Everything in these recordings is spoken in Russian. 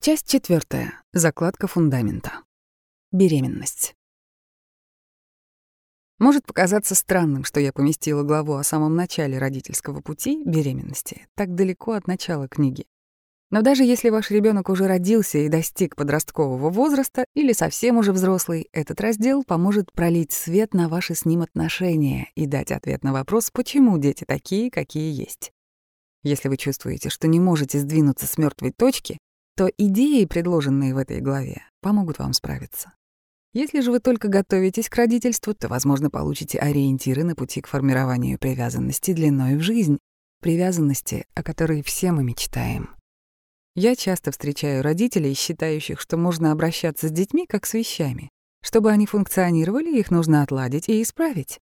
Часть четвертая. Закладка фундамента. Беременность. Может показаться странным, что я поместила главу о самом начале родительского пути беременности так далеко от начала книги. Но даже если ваш ребенок уже родился и достиг подросткового возраста или совсем уже взрослый, этот раздел поможет пролить свет на ваши с ним отношения и дать ответ на вопрос, почему дети такие, какие есть. Если вы чувствуете, что не можете сдвинуться с мертвой точки, то идеи, предложенные в этой главе, помогут вам справиться. Если же вы только готовитесь к родительству, то, возможно, получите ориентиры на пути к формированию привязанности длиной в жизнь, привязанности, о которой все мы мечтаем. Я часто встречаю родителей, считающих, что можно обращаться с детьми как с вещами. Чтобы они функционировали, их нужно отладить и исправить.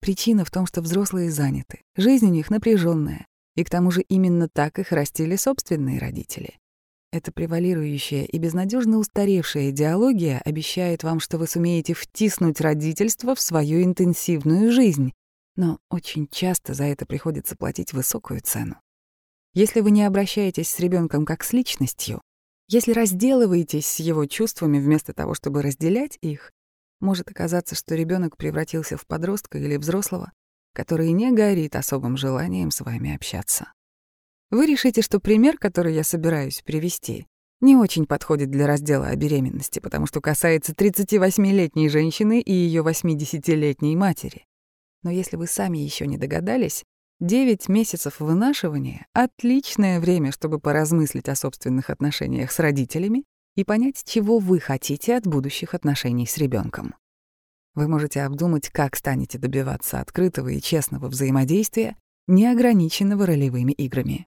Причина в том, что взрослые заняты, жизнь у них напряженная, и к тому же именно так их растили собственные родители. Эта превалирующая и безнадежно устаревшая идеология обещает вам, что вы сумеете втиснуть родительство в свою интенсивную жизнь, но очень часто за это приходится платить высокую цену. Если вы не обращаетесь с ребенком как с личностью, если разделываетесь с его чувствами вместо того, чтобы разделять их, может оказаться, что ребенок превратился в подростка или взрослого, который не горит особым желанием с вами общаться. Вы решите, что пример, который я собираюсь привести, не очень подходит для раздела о беременности, потому что касается 38-летней женщины и ее 80-летней матери. Но если вы сами еще не догадались, 9 месяцев вынашивания — отличное время, чтобы поразмыслить о собственных отношениях с родителями и понять, чего вы хотите от будущих отношений с ребенком. Вы можете обдумать, как станете добиваться открытого и честного взаимодействия, не ограниченного ролевыми играми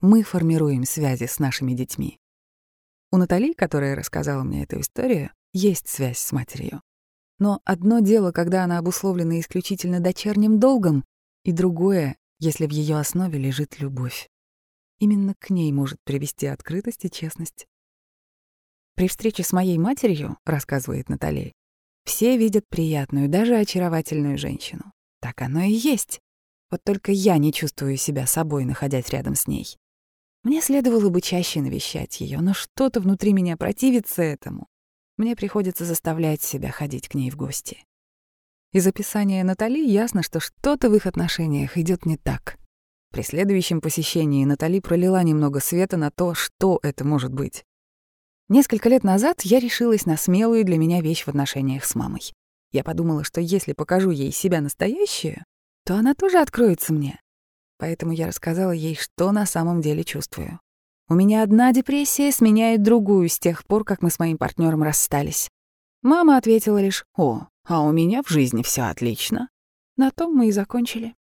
мы формируем связи с нашими детьми. У Натали, которая рассказала мне эту историю, есть связь с матерью. Но одно дело, когда она обусловлена исключительно дочерним долгом, и другое, если в ее основе лежит любовь. Именно к ней может привести открытость и честность. При встрече с моей матерью, рассказывает Натали, все видят приятную, даже очаровательную женщину. Так оно и есть. Вот только я не чувствую себя собой, находясь рядом с ней. Мне следовало бы чаще навещать ее, но что-то внутри меня противится этому. Мне приходится заставлять себя ходить к ней в гости. Из описания Натали ясно, что что-то в их отношениях идет не так. При следующем посещении Натали пролила немного света на то, что это может быть. Несколько лет назад я решилась на смелую для меня вещь в отношениях с мамой. Я подумала, что если покажу ей себя настоящую, то она тоже откроется мне. Поэтому я рассказала ей, что на самом деле чувствую. У меня одна депрессия сменяет другую с тех пор, как мы с моим партнером расстались. Мама ответила лишь «О, а у меня в жизни все отлично». На том мы и закончили.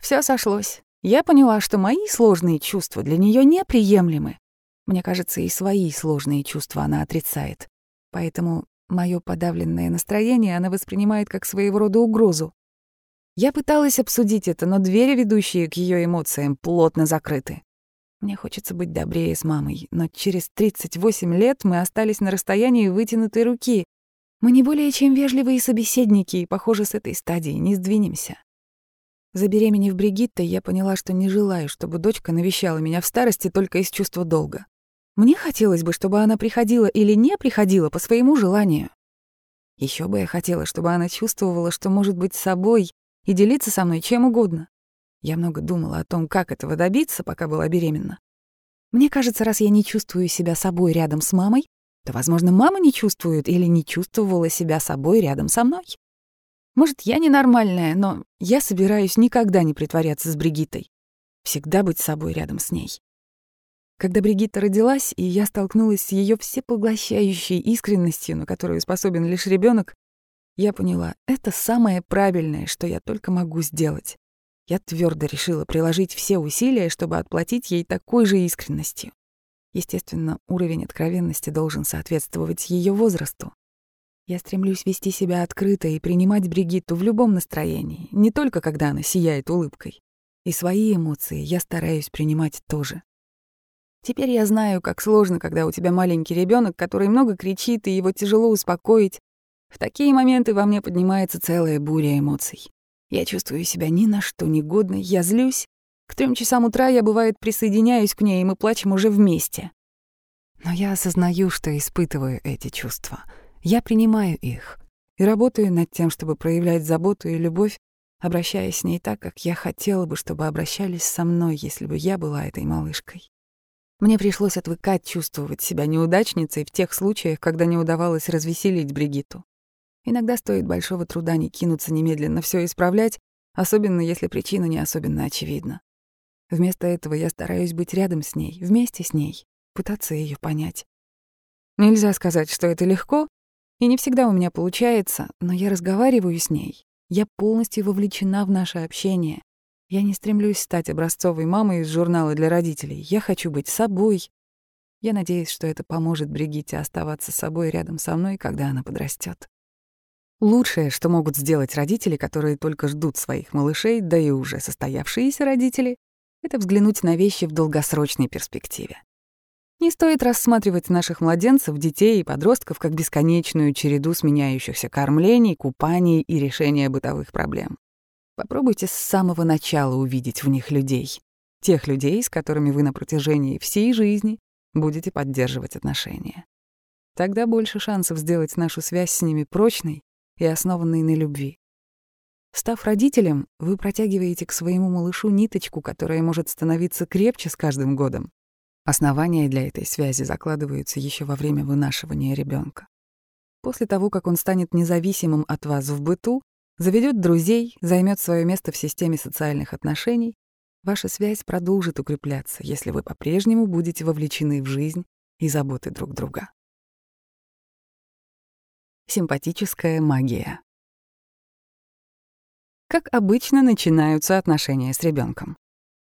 Все сошлось. Я поняла, что мои сложные чувства для нее неприемлемы. Мне кажется, и свои сложные чувства она отрицает. Поэтому мое подавленное настроение она воспринимает как своего рода угрозу. Я пыталась обсудить это, но двери, ведущие к ее эмоциям, плотно закрыты. Мне хочется быть добрее с мамой, но через 38 лет мы остались на расстоянии вытянутой руки. Мы не более чем вежливые собеседники, и, похоже, с этой стадии не сдвинемся. Забеременев Бригиттой, я поняла, что не желаю, чтобы дочка навещала меня в старости только из чувства долга. Мне хотелось бы, чтобы она приходила или не приходила по своему желанию. Еще бы я хотела, чтобы она чувствовала, что может быть собой и делиться со мной чем угодно. Я много думала о том, как этого добиться, пока была беременна. Мне кажется, раз я не чувствую себя собой рядом с мамой, то, возможно, мама не чувствует или не чувствовала себя собой рядом со мной. Может, я ненормальная, но я собираюсь никогда не притворяться с Бригитой. Всегда быть собой рядом с ней. Когда Бригитта родилась, и я столкнулась с ее всепоглощающей искренностью, на которую способен лишь ребенок, я поняла, это самое правильное, что я только могу сделать. Я твердо решила приложить все усилия, чтобы отплатить ей такой же искренностью. Естественно, уровень откровенности должен соответствовать ее возрасту. Я стремлюсь вести себя открыто и принимать Бригитту в любом настроении, не только когда она сияет улыбкой. И свои эмоции я стараюсь принимать тоже. Теперь я знаю, как сложно, когда у тебя маленький ребенок, который много кричит, и его тяжело успокоить, в такие моменты во мне поднимается целая буря эмоций. Я чувствую себя ни на что негодной, я злюсь. К трем часам утра я, бывает, присоединяюсь к ней, и мы плачем уже вместе. Но я осознаю, что испытываю эти чувства. Я принимаю их и работаю над тем, чтобы проявлять заботу и любовь, обращаясь с ней так, как я хотела бы, чтобы обращались со мной, если бы я была этой малышкой. Мне пришлось отвыкать чувствовать себя неудачницей в тех случаях, когда не удавалось развеселить Бригиту. Иногда стоит большого труда не кинуться немедленно все исправлять, особенно если причина не особенно очевидна. Вместо этого я стараюсь быть рядом с ней, вместе с ней, пытаться ее понять. Нельзя сказать, что это легко, и не всегда у меня получается, но я разговариваю с ней. Я полностью вовлечена в наше общение. Я не стремлюсь стать образцовой мамой из журнала для родителей. Я хочу быть собой. Я надеюсь, что это поможет Бригитте оставаться собой рядом со мной, когда она подрастет. Лучшее, что могут сделать родители, которые только ждут своих малышей, да и уже состоявшиеся родители, это взглянуть на вещи в долгосрочной перспективе. Не стоит рассматривать наших младенцев, детей и подростков как бесконечную череду сменяющихся кормлений, купаний и решения бытовых проблем. Попробуйте с самого начала увидеть в них людей. Тех людей, с которыми вы на протяжении всей жизни будете поддерживать отношения. Тогда больше шансов сделать нашу связь с ними прочной и основанной на любви. Став родителем, вы протягиваете к своему малышу ниточку, которая может становиться крепче с каждым годом. Основания для этой связи закладываются еще во время вынашивания ребенка. После того, как он станет независимым от вас в быту, заведет друзей, займет свое место в системе социальных отношений, ваша связь продолжит укрепляться, если вы по-прежнему будете вовлечены в жизнь и заботы друг друга. Симпатическая магия. Как обычно начинаются отношения с ребенком.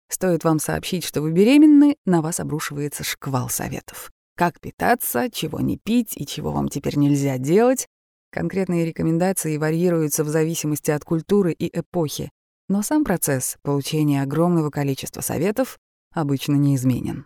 Стоит вам сообщить, что вы беременны, на вас обрушивается шквал советов. Как питаться, чего не пить и чего вам теперь нельзя делать. Конкретные рекомендации варьируются в зависимости от культуры и эпохи, но сам процесс получения огромного количества советов обычно неизменен.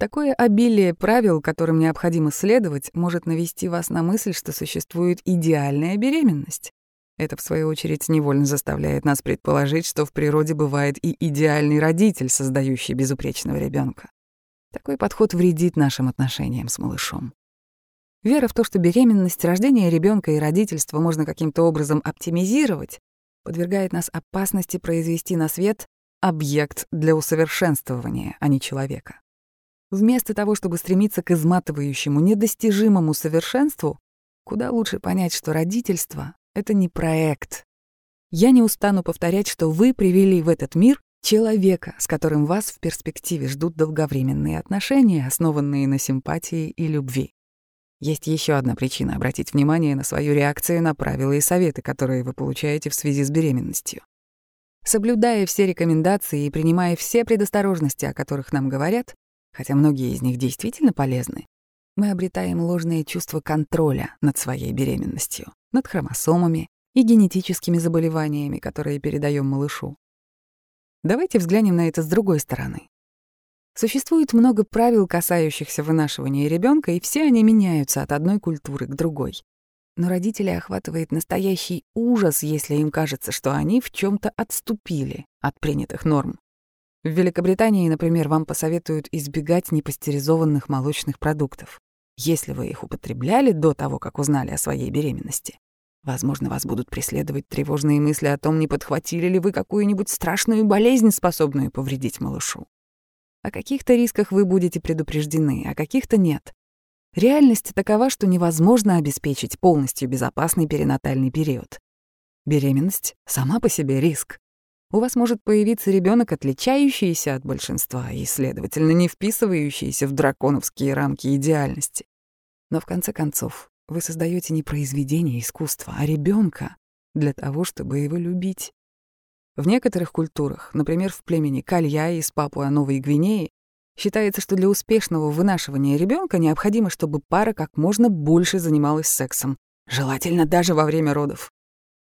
Такое обилие правил, которым необходимо следовать, может навести вас на мысль, что существует идеальная беременность. Это, в свою очередь, невольно заставляет нас предположить, что в природе бывает и идеальный родитель, создающий безупречного ребенка. Такой подход вредит нашим отношениям с малышом. Вера в то, что беременность, рождение ребенка и родительство можно каким-то образом оптимизировать, подвергает нас опасности произвести на свет объект для усовершенствования, а не человека. Вместо того, чтобы стремиться к изматывающему, недостижимому совершенству, куда лучше понять, что родительство это не проект. Я не устану повторять, что вы привели в этот мир человека, с которым вас в перспективе ждут долговременные отношения, основанные на симпатии и любви. Есть еще одна причина обратить внимание на свою реакцию на правила и советы, которые вы получаете в связи с беременностью. Соблюдая все рекомендации и принимая все предосторожности, о которых нам говорят, хотя многие из них действительно полезны, мы обретаем ложное чувство контроля над своей беременностью, над хромосомами и генетическими заболеваниями, которые передаем малышу. Давайте взглянем на это с другой стороны. Существует много правил, касающихся вынашивания ребенка, и все они меняются от одной культуры к другой. Но родителей охватывает настоящий ужас, если им кажется, что они в чем то отступили от принятых норм. В Великобритании, например, вам посоветуют избегать непастеризованных молочных продуктов. Если вы их употребляли до того, как узнали о своей беременности, возможно, вас будут преследовать тревожные мысли о том, не подхватили ли вы какую-нибудь страшную болезнь, способную повредить малышу. О каких-то рисках вы будете предупреждены, а каких-то нет. Реальность такова, что невозможно обеспечить полностью безопасный перинатальный период. Беременность сама по себе риск у вас может появиться ребенок, отличающийся от большинства и, следовательно, не вписывающийся в драконовские рамки идеальности. Но в конце концов, вы создаете не произведение искусства, а ребенка для того, чтобы его любить. В некоторых культурах, например, в племени Калья из Папуа-Новой Гвинеи, считается, что для успешного вынашивания ребенка необходимо, чтобы пара как можно больше занималась сексом, желательно даже во время родов.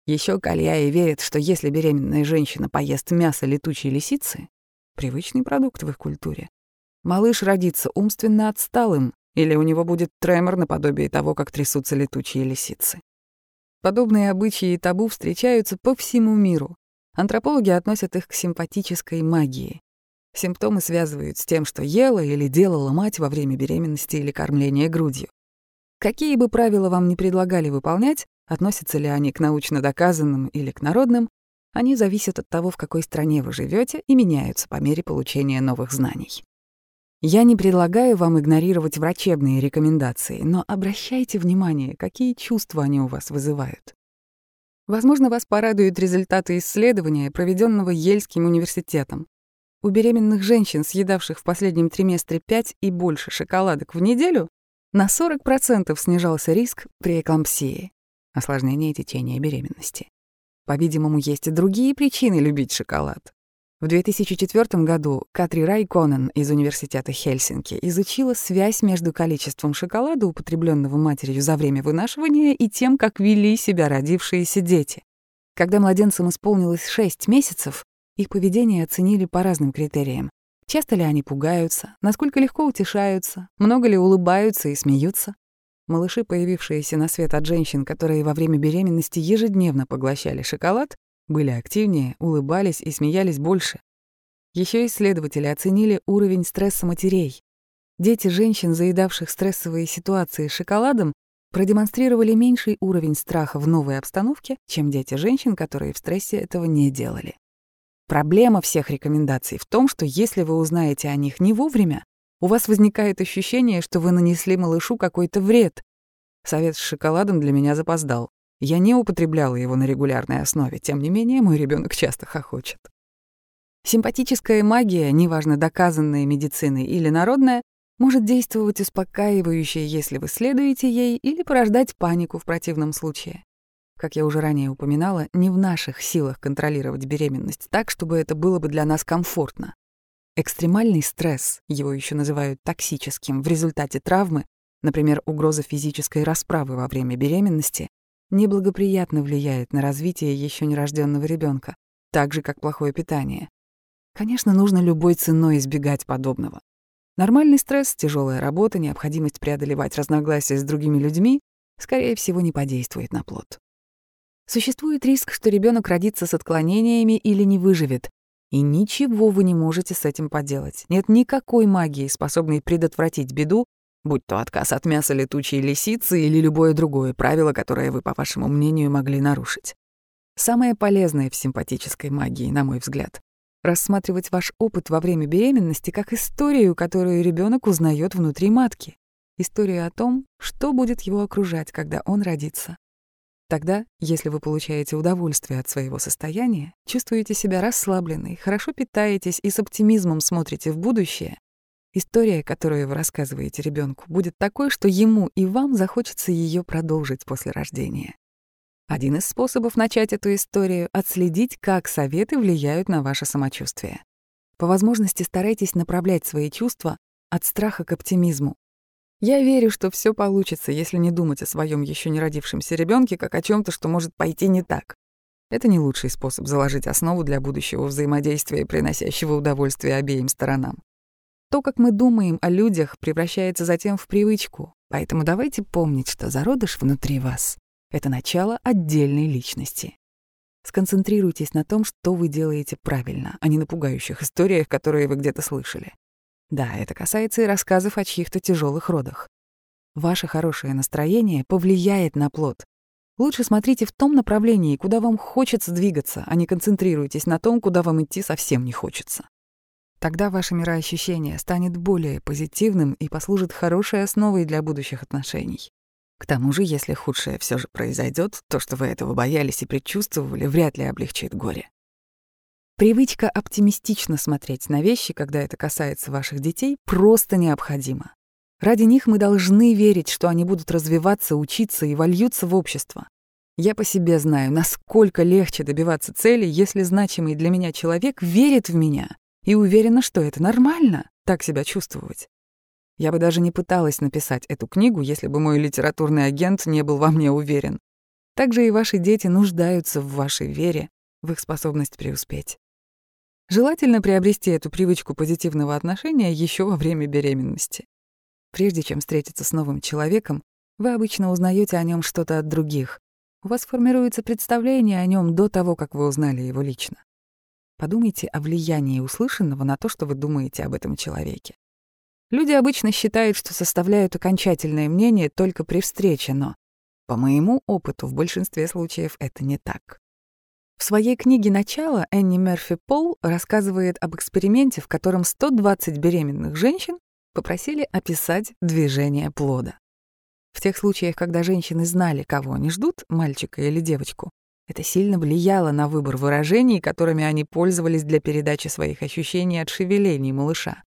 Еще Кальяи верят, что если беременная женщина поест мясо летучей лисицы, привычный продукт в их культуре, малыш родится умственно отсталым или у него будет тремор наподобие того, как трясутся летучие лисицы. Подобные обычаи и табу встречаются по всему миру. Антропологи относят их к симпатической магии. Симптомы связывают с тем, что ела или делала мать во время беременности или кормления грудью. Какие бы правила вам ни предлагали выполнять, относятся ли они к научно доказанным или к народным, они зависят от того, в какой стране вы живете, и меняются по мере получения новых знаний. Я не предлагаю вам игнорировать врачебные рекомендации, но обращайте внимание, какие чувства они у вас вызывают. Возможно, вас порадуют результаты исследования, проведенного Ельским университетом. У беременных женщин, съедавших в последнем триместре 5 и больше шоколадок в неделю, на 40% снижался риск преэклампсии, осложнения течения беременности. По-видимому, есть и другие причины любить шоколад. В 2004 году Катри Райконен из Университета Хельсинки изучила связь между количеством шоколада, употребленного матерью за время вынашивания, и тем, как вели себя родившиеся дети. Когда младенцам исполнилось 6 месяцев, их поведение оценили по разным критериям. Часто ли они пугаются, насколько легко утешаются, много ли улыбаются и смеются. Малыши, появившиеся на свет от женщин, которые во время беременности ежедневно поглощали шоколад, были активнее, улыбались и смеялись больше. Еще исследователи оценили уровень стресса матерей. Дети женщин, заедавших стрессовые ситуации шоколадом, продемонстрировали меньший уровень страха в новой обстановке, чем дети женщин, которые в стрессе этого не делали. Проблема всех рекомендаций в том, что если вы узнаете о них не вовремя, у вас возникает ощущение, что вы нанесли малышу какой-то вред. Совет с шоколадом для меня запоздал. Я не употребляла его на регулярной основе, тем не менее мой ребенок часто хохочет. Симпатическая магия, неважно доказанная медициной или народная, может действовать успокаивающе, если вы следуете ей, или порождать панику в противном случае. Как я уже ранее упоминала, не в наших силах контролировать беременность так, чтобы это было бы для нас комфортно. Экстремальный стресс, его еще называют токсическим, в результате травмы, например, угроза физической расправы во время беременности, неблагоприятно влияет на развитие еще нерожденного ребенка, так же, как плохое питание. Конечно, нужно любой ценой избегать подобного. Нормальный стресс, тяжелая работа, необходимость преодолевать разногласия с другими людьми, скорее всего, не подействует на плод. Существует риск, что ребенок родится с отклонениями или не выживет, и ничего вы не можете с этим поделать. Нет никакой магии, способной предотвратить беду, будь то отказ от мяса летучей лисицы или любое другое правило, которое вы, по вашему мнению, могли нарушить. Самое полезное в симпатической магии, на мой взгляд, рассматривать ваш опыт во время беременности как историю, которую ребенок узнает внутри матки. Историю о том, что будет его окружать, когда он родится. Тогда, если вы получаете удовольствие от своего состояния, чувствуете себя расслабленной, хорошо питаетесь и с оптимизмом смотрите в будущее, История, которую вы рассказываете ребенку, будет такой, что ему и вам захочется ее продолжить после рождения. Один из способов начать эту историю — отследить, как советы влияют на ваше самочувствие. По возможности старайтесь направлять свои чувства от страха к оптимизму. Я верю, что все получится, если не думать о своем еще не родившемся ребенке как о чем то что может пойти не так. Это не лучший способ заложить основу для будущего взаимодействия, приносящего удовольствие обеим сторонам. То, как мы думаем о людях, превращается затем в привычку. Поэтому давайте помнить, что зародыш внутри вас — это начало отдельной личности. Сконцентрируйтесь на том, что вы делаете правильно, а не на пугающих историях, которые вы где-то слышали. Да, это касается и рассказов о чьих-то тяжелых родах. Ваше хорошее настроение повлияет на плод. Лучше смотрите в том направлении, куда вам хочется двигаться, а не концентрируйтесь на том, куда вам идти совсем не хочется. Тогда ваше мироощущение станет более позитивным и послужит хорошей основой для будущих отношений. К тому же, если худшее все же произойдет, то, что вы этого боялись и предчувствовали, вряд ли облегчит горе. Привычка оптимистично смотреть на вещи, когда это касается ваших детей, просто необходима. Ради них мы должны верить, что они будут развиваться, учиться и вольются в общество. Я по себе знаю, насколько легче добиваться цели, если значимый для меня человек верит в меня и уверена, что это нормально — так себя чувствовать. Я бы даже не пыталась написать эту книгу, если бы мой литературный агент не был во мне уверен. Также и ваши дети нуждаются в вашей вере, в их способность преуспеть. Желательно приобрести эту привычку позитивного отношения еще во время беременности. Прежде чем встретиться с новым человеком, вы обычно узнаете о нем что-то от других. У вас формируется представление о нем до того, как вы узнали его лично. Подумайте о влиянии услышанного на то, что вы думаете об этом человеке. Люди обычно считают, что составляют окончательное мнение только при встрече, но, по моему опыту, в большинстве случаев это не так. В своей книге «Начало» Энни Мерфи Пол рассказывает об эксперименте, в котором 120 беременных женщин попросили описать движение плода. В тех случаях, когда женщины знали, кого они ждут, мальчика или девочку, это сильно влияло на выбор выражений, которыми они пользовались для передачи своих ощущений от шевелений малыша.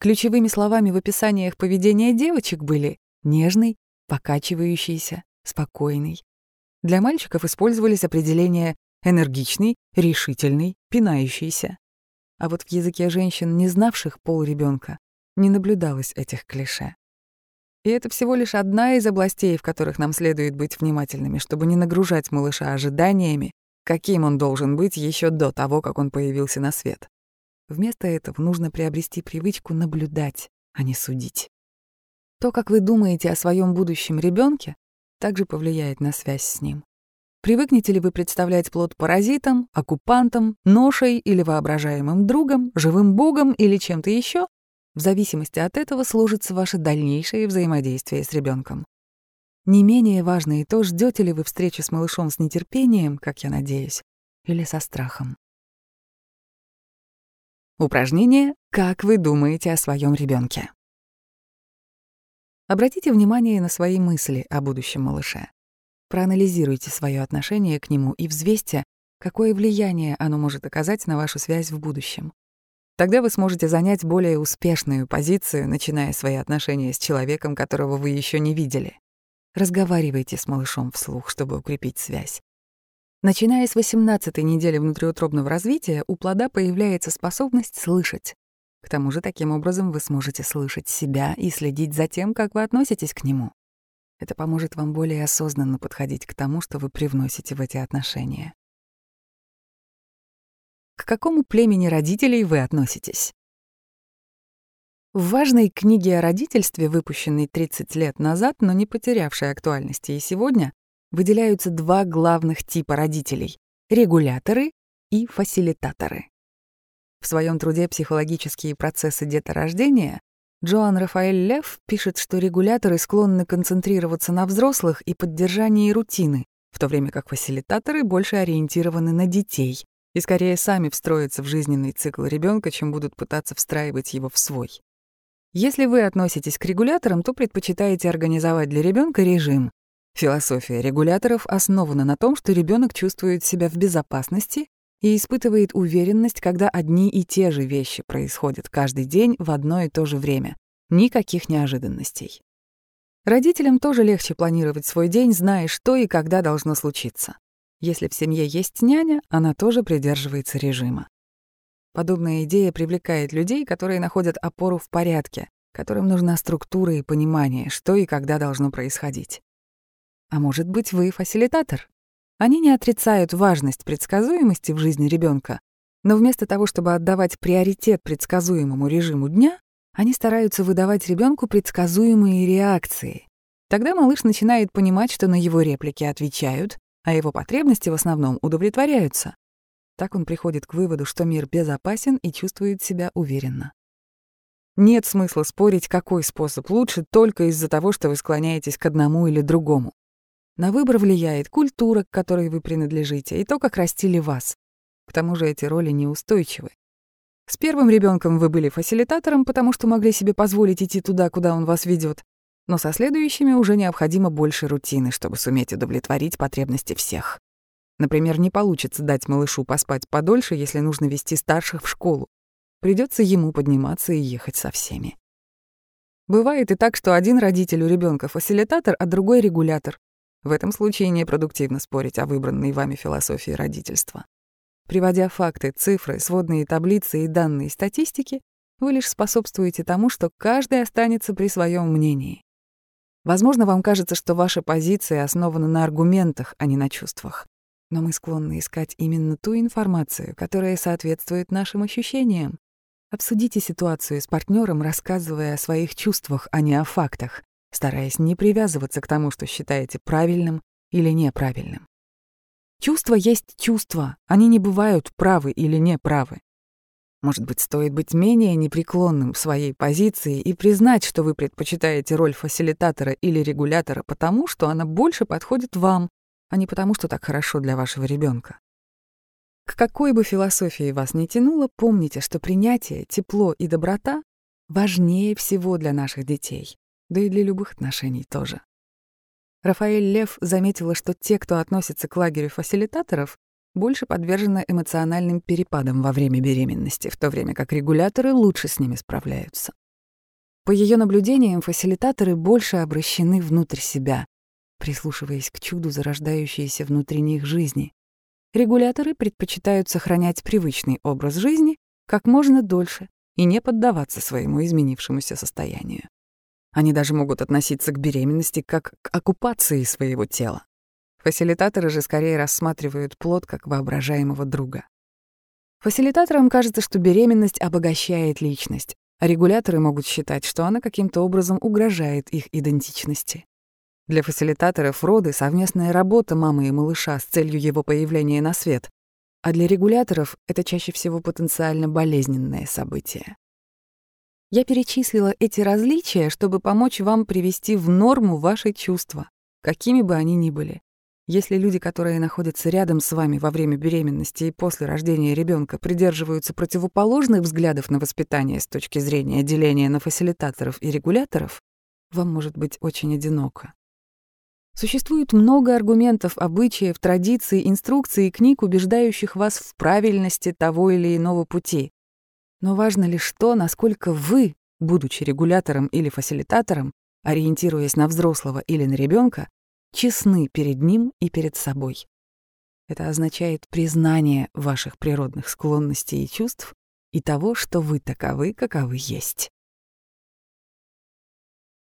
Ключевыми словами в описаниях поведения девочек были «нежный», «покачивающийся», «спокойный». Для мальчиков использовались определения «энергичный», «решительный», «пинающийся». А вот в языке женщин, не знавших пол ребенка, не наблюдалось этих клише. И это всего лишь одна из областей, в которых нам следует быть внимательными, чтобы не нагружать малыша ожиданиями, каким он должен быть еще до того, как он появился на свет. Вместо этого нужно приобрести привычку наблюдать, а не судить. То, как вы думаете о своем будущем ребенке, также повлияет на связь с ним. Привыкнете ли вы представлять плод паразитом, оккупантом, ношей или воображаемым другом, живым богом или чем-то еще, в зависимости от этого сложится ваше дальнейшее взаимодействие с ребенком. Не менее важно и то, ждете ли вы встречи с малышом с нетерпением, как я надеюсь, или со страхом. Упражнение «Как вы думаете о своем ребенке? Обратите внимание на свои мысли о будущем малыше. Проанализируйте свое отношение к нему и взвесьте, какое влияние оно может оказать на вашу связь в будущем. Тогда вы сможете занять более успешную позицию, начиная свои отношения с человеком, которого вы еще не видели. Разговаривайте с малышом вслух, чтобы укрепить связь. Начиная с 18-й недели внутриутробного развития, у плода появляется способность слышать. К тому же таким образом вы сможете слышать себя и следить за тем, как вы относитесь к нему. Это поможет вам более осознанно подходить к тому, что вы привносите в эти отношения. К какому племени родителей вы относитесь? В важной книге о родительстве, выпущенной 30 лет назад, но не потерявшей актуальности и сегодня, выделяются два главных типа родителей — регуляторы и фасилитаторы. В своем труде «Психологические процессы деторождения» Джоан Рафаэль Лев пишет, что регуляторы склонны концентрироваться на взрослых и поддержании рутины, в то время как фасилитаторы больше ориентированы на детей, и скорее сами встроятся в жизненный цикл ребенка, чем будут пытаться встраивать его в свой. Если вы относитесь к регуляторам, то предпочитаете организовать для ребенка режим. Философия регуляторов основана на том, что ребенок чувствует себя в безопасности и испытывает уверенность, когда одни и те же вещи происходят каждый день в одно и то же время. Никаких неожиданностей. Родителям тоже легче планировать свой день, зная, что и когда должно случиться. Если в семье есть няня, она тоже придерживается режима. Подобная идея привлекает людей, которые находят опору в порядке, которым нужна структура и понимание, что и когда должно происходить. А может быть, вы фасилитатор? Они не отрицают важность предсказуемости в жизни ребенка, но вместо того, чтобы отдавать приоритет предсказуемому режиму дня, они стараются выдавать ребенку предсказуемые реакции. Тогда малыш начинает понимать, что на его реплики отвечают, а его потребности в основном удовлетворяются. Так он приходит к выводу, что мир безопасен и чувствует себя уверенно. Нет смысла спорить, какой способ лучше, только из-за того, что вы склоняетесь к одному или другому. На выбор влияет культура, к которой вы принадлежите, и то, как растили вас. К тому же эти роли неустойчивы. С первым ребенком вы были фасилитатором, потому что могли себе позволить идти туда, куда он вас ведет, но со следующими уже необходимо больше рутины, чтобы суметь удовлетворить потребности всех. Например, не получится дать малышу поспать подольше, если нужно вести старших в школу. Придется ему подниматься и ехать со всеми. Бывает и так, что один родитель у ребенка фасилитатор, а другой регулятор. В этом случае непродуктивно спорить о выбранной вами философии родительства. Приводя факты, цифры, сводные таблицы и данные статистики, вы лишь способствуете тому, что каждый останется при своем мнении. Возможно, вам кажется, что ваша позиция основана на аргументах, а не на чувствах. Но мы склонны искать именно ту информацию, которая соответствует нашим ощущениям. Обсудите ситуацию с партнером, рассказывая о своих чувствах, а не о фактах, стараясь не привязываться к тому, что считаете правильным или неправильным. Чувства есть чувства, они не бывают правы или неправы. Может быть, стоит быть менее непреклонным в своей позиции и признать, что вы предпочитаете роль фасилитатора или регулятора потому, что она больше подходит вам, а не потому, что так хорошо для вашего ребенка. К какой бы философии вас ни тянуло, помните, что принятие, тепло и доброта важнее всего для наших детей, да и для любых отношений тоже. Рафаэль Лев заметила, что те, кто относится к лагерю фасилитаторов, больше подвержены эмоциональным перепадам во время беременности, в то время как регуляторы лучше с ними справляются. По ее наблюдениям, фасилитаторы больше обращены внутрь себя, прислушиваясь к чуду зарождающейся внутри них жизни. Регуляторы предпочитают сохранять привычный образ жизни как можно дольше и не поддаваться своему изменившемуся состоянию. Они даже могут относиться к беременности как к оккупации своего тела. Фасилитаторы же скорее рассматривают плод как воображаемого друга. Фасилитаторам кажется, что беременность обогащает личность, а регуляторы могут считать, что она каким-то образом угрожает их идентичности. Для фасилитаторов роды — совместная работа мамы и малыша с целью его появления на свет, а для регуляторов это чаще всего потенциально болезненное событие. Я перечислила эти различия, чтобы помочь вам привести в норму ваши чувства, какими бы они ни были. Если люди, которые находятся рядом с вами во время беременности и после рождения ребенка, придерживаются противоположных взглядов на воспитание с точки зрения деления на фасилитаторов и регуляторов, вам может быть очень одиноко. Существует много аргументов, обычаев, традиций, инструкций и книг, убеждающих вас в правильности того или иного пути. Но важно лишь то, насколько вы, будучи регулятором или фасилитатором, ориентируясь на взрослого или на ребенка, честны перед ним и перед собой. Это означает признание ваших природных склонностей и чувств и того, что вы таковы, каковы есть.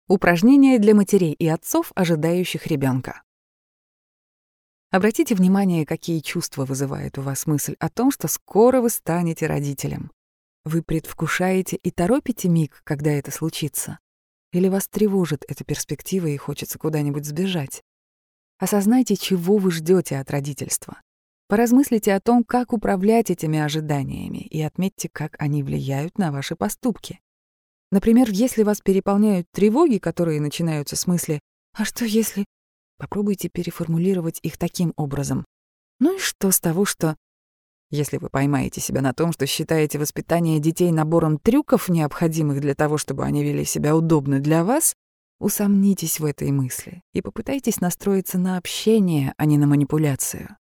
Упражнение для матерей и отцов, ожидающих ребенка. Обратите внимание, какие чувства вызывает у вас мысль о том, что скоро вы станете родителем. Вы предвкушаете и торопите миг, когда это случится? Или вас тревожит эта перспектива и хочется куда-нибудь сбежать? Осознайте, чего вы ждете от родительства. Поразмыслите о том, как управлять этими ожиданиями, и отметьте, как они влияют на ваши поступки. Например, если вас переполняют тревоги, которые начинаются с мысли «А что если...» Попробуйте переформулировать их таким образом. Ну и что с того, что... Если вы поймаете себя на том, что считаете воспитание детей набором трюков, необходимых для того, чтобы они вели себя удобно для вас, Усомнитесь в этой мысли и попытайтесь настроиться на общение, а не на манипуляцию.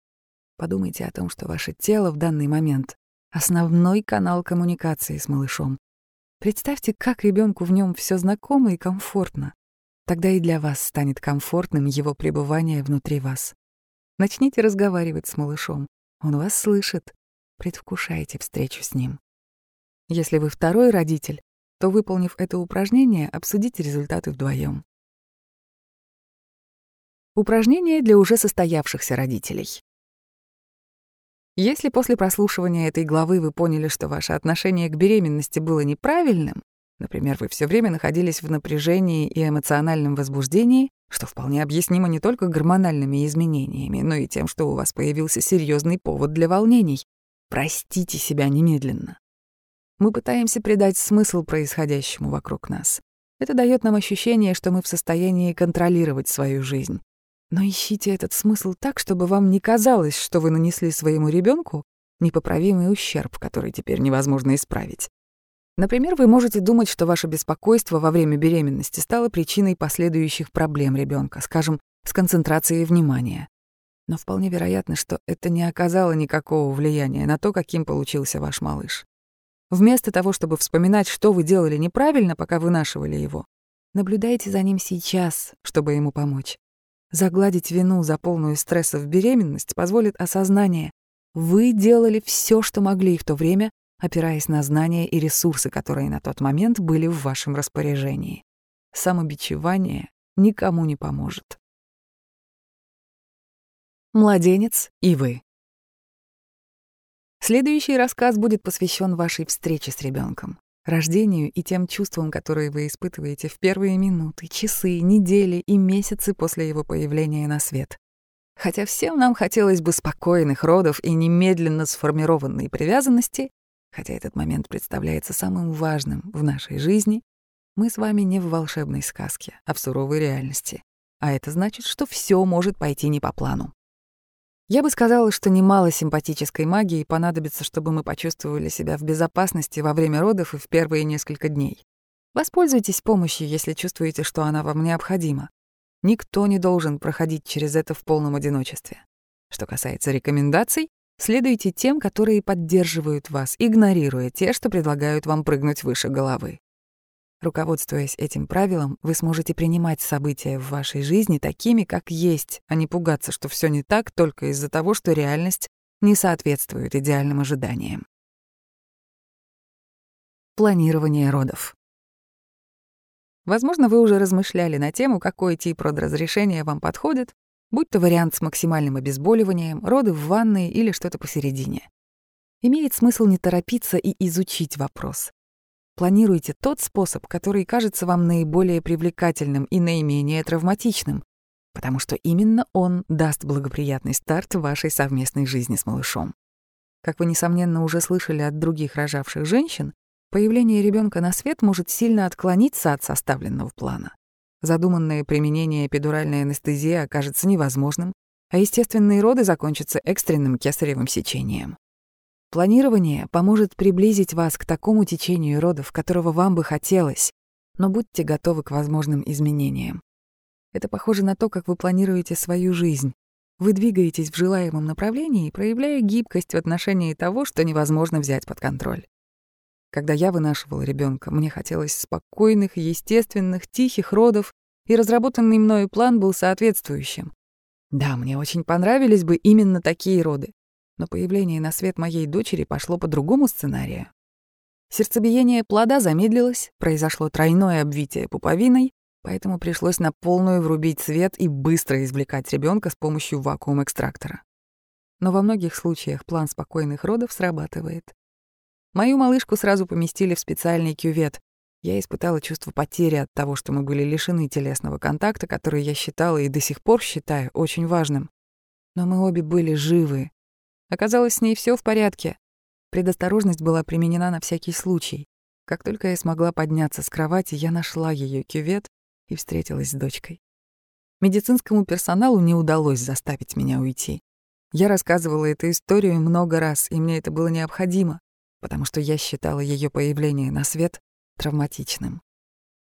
Подумайте о том, что ваше тело в данный момент — основной канал коммуникации с малышом. Представьте, как ребенку в нем все знакомо и комфортно. Тогда и для вас станет комфортным его пребывание внутри вас. Начните разговаривать с малышом. Он вас слышит. Предвкушайте встречу с ним. Если вы второй родитель, то, выполнив это упражнение, обсудите результаты вдвоем. Упражнение для уже состоявшихся родителей. Если после прослушивания этой главы вы поняли, что ваше отношение к беременности было неправильным, например, вы все время находились в напряжении и эмоциональном возбуждении, что вполне объяснимо не только гормональными изменениями, но и тем, что у вас появился серьезный повод для волнений, простите себя немедленно. Мы пытаемся придать смысл происходящему вокруг нас. Это дает нам ощущение, что мы в состоянии контролировать свою жизнь. Но ищите этот смысл так, чтобы вам не казалось, что вы нанесли своему ребенку непоправимый ущерб, который теперь невозможно исправить. Например, вы можете думать, что ваше беспокойство во время беременности стало причиной последующих проблем ребенка, скажем, с концентрацией внимания. Но вполне вероятно, что это не оказало никакого влияния на то, каким получился ваш малыш. Вместо того, чтобы вспоминать, что вы делали неправильно, пока вынашивали его, наблюдайте за ним сейчас, чтобы ему помочь. Загладить вину за полную стрессов беременность позволит осознание. Вы делали все, что могли в то время, опираясь на знания и ресурсы, которые на тот момент были в вашем распоряжении. Самобичевание никому не поможет. Младенец и вы. Следующий рассказ будет посвящен вашей встрече с ребенком, рождению и тем чувствам, которые вы испытываете в первые минуты, часы, недели и месяцы после его появления на свет. Хотя всем нам хотелось бы спокойных родов и немедленно сформированной привязанности, хотя этот момент представляется самым важным в нашей жизни, мы с вами не в волшебной сказке, а в суровой реальности. А это значит, что все может пойти не по плану. Я бы сказала, что немало симпатической магии понадобится, чтобы мы почувствовали себя в безопасности во время родов и в первые несколько дней. Воспользуйтесь помощью, если чувствуете, что она вам необходима. Никто не должен проходить через это в полном одиночестве. Что касается рекомендаций, следуйте тем, которые поддерживают вас, игнорируя те, что предлагают вам прыгнуть выше головы. Руководствуясь этим правилом, вы сможете принимать события в вашей жизни такими, как есть, а не пугаться, что все не так только из-за того, что реальность не соответствует идеальным ожиданиям. Планирование родов. Возможно, вы уже размышляли на тему, какой тип родоразрешения вам подходит, будь то вариант с максимальным обезболиванием, роды в ванной или что-то посередине. Имеет смысл не торопиться и изучить вопрос. Планируйте тот способ, который кажется вам наиболее привлекательным и наименее травматичным, потому что именно он даст благоприятный старт вашей совместной жизни с малышом. Как вы, несомненно, уже слышали от других рожавших женщин, появление ребенка на свет может сильно отклониться от составленного плана. Задуманное применение эпидуральной анестезии окажется невозможным, а естественные роды закончатся экстренным кесаревым сечением. Планирование поможет приблизить вас к такому течению родов, которого вам бы хотелось, но будьте готовы к возможным изменениям. Это похоже на то, как вы планируете свою жизнь. Вы двигаетесь в желаемом направлении, проявляя гибкость в отношении того, что невозможно взять под контроль. Когда я вынашивала ребенка, мне хотелось спокойных, естественных, тихих родов, и разработанный мною план был соответствующим. Да, мне очень понравились бы именно такие роды но появление на свет моей дочери пошло по другому сценарию. Сердцебиение плода замедлилось, произошло тройное обвитие пуповиной, поэтому пришлось на полную врубить свет и быстро извлекать ребенка с помощью вакуум-экстрактора. Но во многих случаях план спокойных родов срабатывает. Мою малышку сразу поместили в специальный кювет. Я испытала чувство потери от того, что мы были лишены телесного контакта, который я считала и до сих пор считаю очень важным. Но мы обе были живы, Оказалось, с ней все в порядке. Предосторожность была применена на всякий случай. Как только я смогла подняться с кровати, я нашла ее кювет и встретилась с дочкой. Медицинскому персоналу не удалось заставить меня уйти. Я рассказывала эту историю много раз, и мне это было необходимо, потому что я считала ее появление на свет травматичным.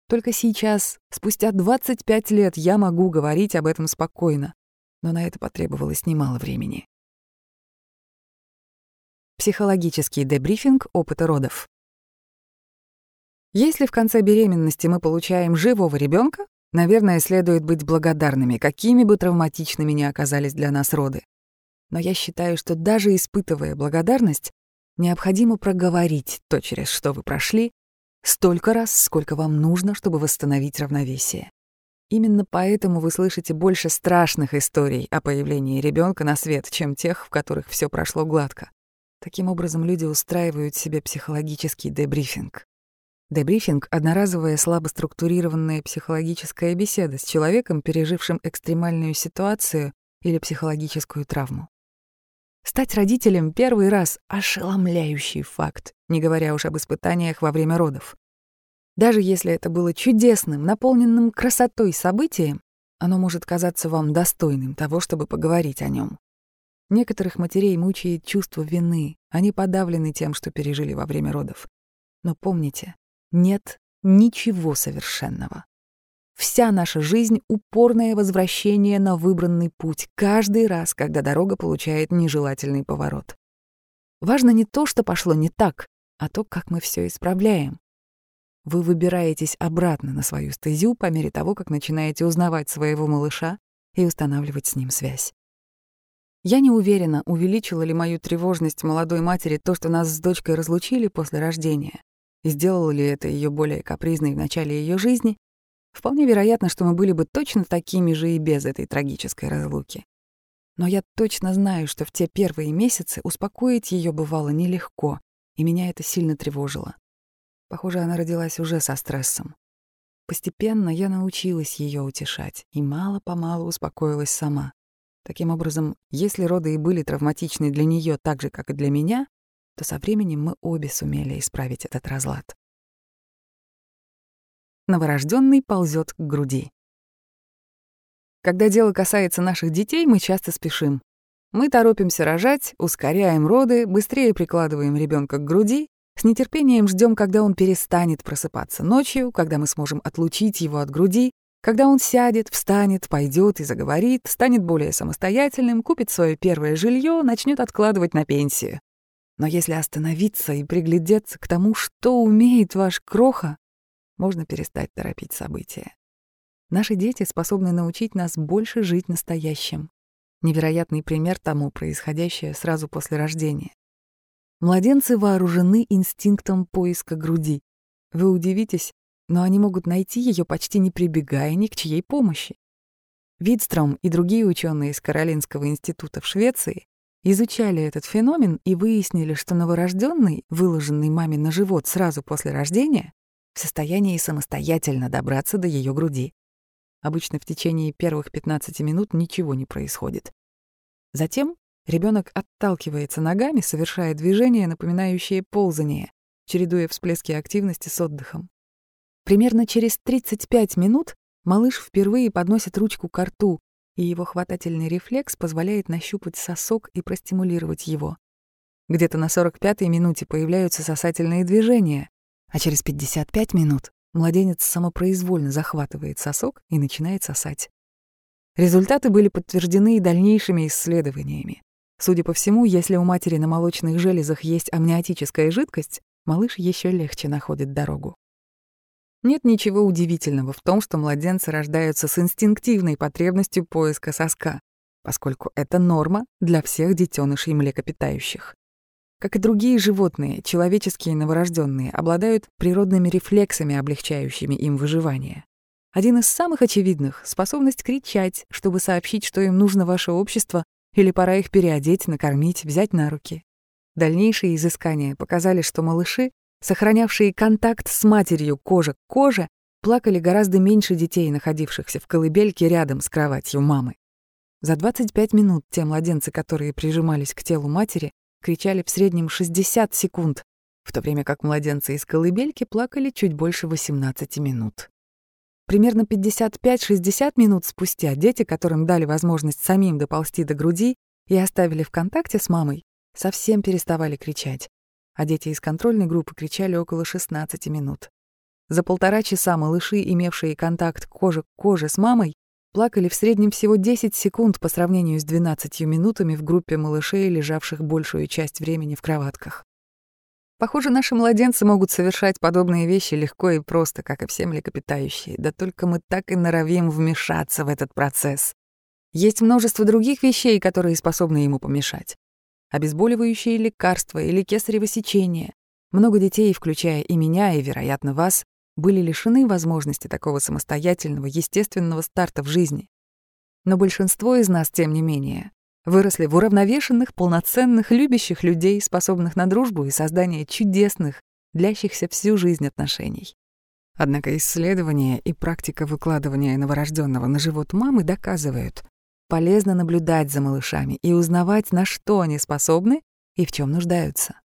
Только сейчас, спустя 25 лет, я могу говорить об этом спокойно, но на это потребовалось немало времени. Психологический дебрифинг опыта родов. Если в конце беременности мы получаем живого ребенка, наверное, следует быть благодарными, какими бы травматичными ни оказались для нас роды. Но я считаю, что даже испытывая благодарность, необходимо проговорить то, через что вы прошли, столько раз, сколько вам нужно, чтобы восстановить равновесие. Именно поэтому вы слышите больше страшных историй о появлении ребенка на свет, чем тех, в которых все прошло гладко. Таким образом, люди устраивают себе психологический дебрифинг. Дебрифинг — одноразовая слабо структурированная психологическая беседа с человеком, пережившим экстремальную ситуацию или психологическую травму. Стать родителем первый раз — ошеломляющий факт, не говоря уж об испытаниях во время родов. Даже если это было чудесным, наполненным красотой событием, оно может казаться вам достойным того, чтобы поговорить о нем. Некоторых матерей мучает чувство вины, они подавлены тем, что пережили во время родов. Но помните, нет ничего совершенного. Вся наша жизнь — упорное возвращение на выбранный путь каждый раз, когда дорога получает нежелательный поворот. Важно не то, что пошло не так, а то, как мы все исправляем. Вы выбираетесь обратно на свою стезю по мере того, как начинаете узнавать своего малыша и устанавливать с ним связь. Я не уверена, увеличила ли мою тревожность молодой матери то, что нас с дочкой разлучили после рождения, и сделало ли это ее более капризной в начале ее жизни. Вполне вероятно, что мы были бы точно такими же и без этой трагической разлуки. Но я точно знаю, что в те первые месяцы успокоить ее бывало нелегко, и меня это сильно тревожило. Похоже, она родилась уже со стрессом. Постепенно я научилась ее утешать и мало-помалу успокоилась сама. Таким образом, если роды и были травматичны для нее так же, как и для меня, то со временем мы обе сумели исправить этот разлад. Новорожденный ползет к груди. Когда дело касается наших детей, мы часто спешим. Мы торопимся рожать, ускоряем роды, быстрее прикладываем ребенка к груди, с нетерпением ждем, когда он перестанет просыпаться ночью, когда мы сможем отлучить его от груди, когда он сядет, встанет, пойдет и заговорит, станет более самостоятельным, купит свое первое жилье, начнет откладывать на пенсию. Но если остановиться и приглядеться к тому, что умеет ваш кроха, можно перестать торопить события. Наши дети способны научить нас больше жить настоящим. Невероятный пример тому происходящее сразу после рождения. Младенцы вооружены инстинктом поиска груди. Вы удивитесь, но они могут найти ее почти не прибегая ни к чьей помощи. Видстром и другие ученые из Каролинского института в Швеции изучали этот феномен и выяснили, что новорожденный, выложенный маме на живот сразу после рождения, в состоянии самостоятельно добраться до ее груди. Обычно в течение первых 15 минут ничего не происходит. Затем ребенок отталкивается ногами, совершая движения, напоминающие ползание, чередуя всплески активности с отдыхом. Примерно через 35 минут малыш впервые подносит ручку к рту, и его хватательный рефлекс позволяет нащупать сосок и простимулировать его. Где-то на 45-й минуте появляются сосательные движения, а через 55 минут младенец самопроизвольно захватывает сосок и начинает сосать. Результаты были подтверждены и дальнейшими исследованиями. Судя по всему, если у матери на молочных железах есть амниотическая жидкость, малыш еще легче находит дорогу. Нет ничего удивительного в том, что младенцы рождаются с инстинктивной потребностью поиска соска, поскольку это норма для всех детенышей млекопитающих. Как и другие животные, человеческие новорожденные обладают природными рефлексами, облегчающими им выживание. Один из самых очевидных — способность кричать, чтобы сообщить, что им нужно ваше общество или пора их переодеть, накормить, взять на руки. Дальнейшие изыскания показали, что малыши сохранявшие контакт с матерью кожа к коже, плакали гораздо меньше детей, находившихся в колыбельке рядом с кроватью мамы. За 25 минут те младенцы, которые прижимались к телу матери, кричали в среднем 60 секунд, в то время как младенцы из колыбельки плакали чуть больше 18 минут. Примерно 55-60 минут спустя дети, которым дали возможность самим доползти до груди и оставили в контакте с мамой, совсем переставали кричать а дети из контрольной группы кричали около 16 минут. За полтора часа малыши, имевшие контакт кожи к коже с мамой, плакали в среднем всего 10 секунд по сравнению с 12 минутами в группе малышей, лежавших большую часть времени в кроватках. Похоже, наши младенцы могут совершать подобные вещи легко и просто, как и все млекопитающие, да только мы так и норовим вмешаться в этот процесс. Есть множество других вещей, которые способны ему помешать обезболивающие лекарства или кесарево сечение. Много детей, включая и меня, и, вероятно, вас, были лишены возможности такого самостоятельного, естественного старта в жизни. Но большинство из нас, тем не менее, выросли в уравновешенных, полноценных, любящих людей, способных на дружбу и создание чудесных, длящихся всю жизнь отношений. Однако исследования и практика выкладывания новорожденного на живот мамы доказывают, полезно наблюдать за малышами и узнавать, на что они способны и в чем нуждаются.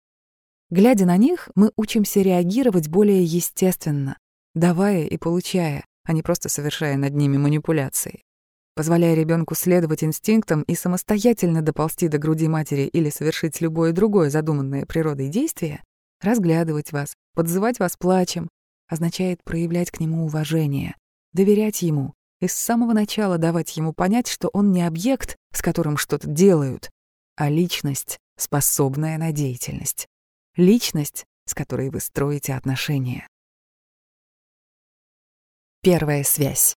Глядя на них, мы учимся реагировать более естественно, давая и получая, а не просто совершая над ними манипуляции. Позволяя ребенку следовать инстинктам и самостоятельно доползти до груди матери или совершить любое другое задуманное природой действие, разглядывать вас, подзывать вас плачем, означает проявлять к нему уважение, доверять ему, и с самого начала давать ему понять, что он не объект, с которым что-то делают, а личность, способная на деятельность. Личность, с которой вы строите отношения. Первая связь.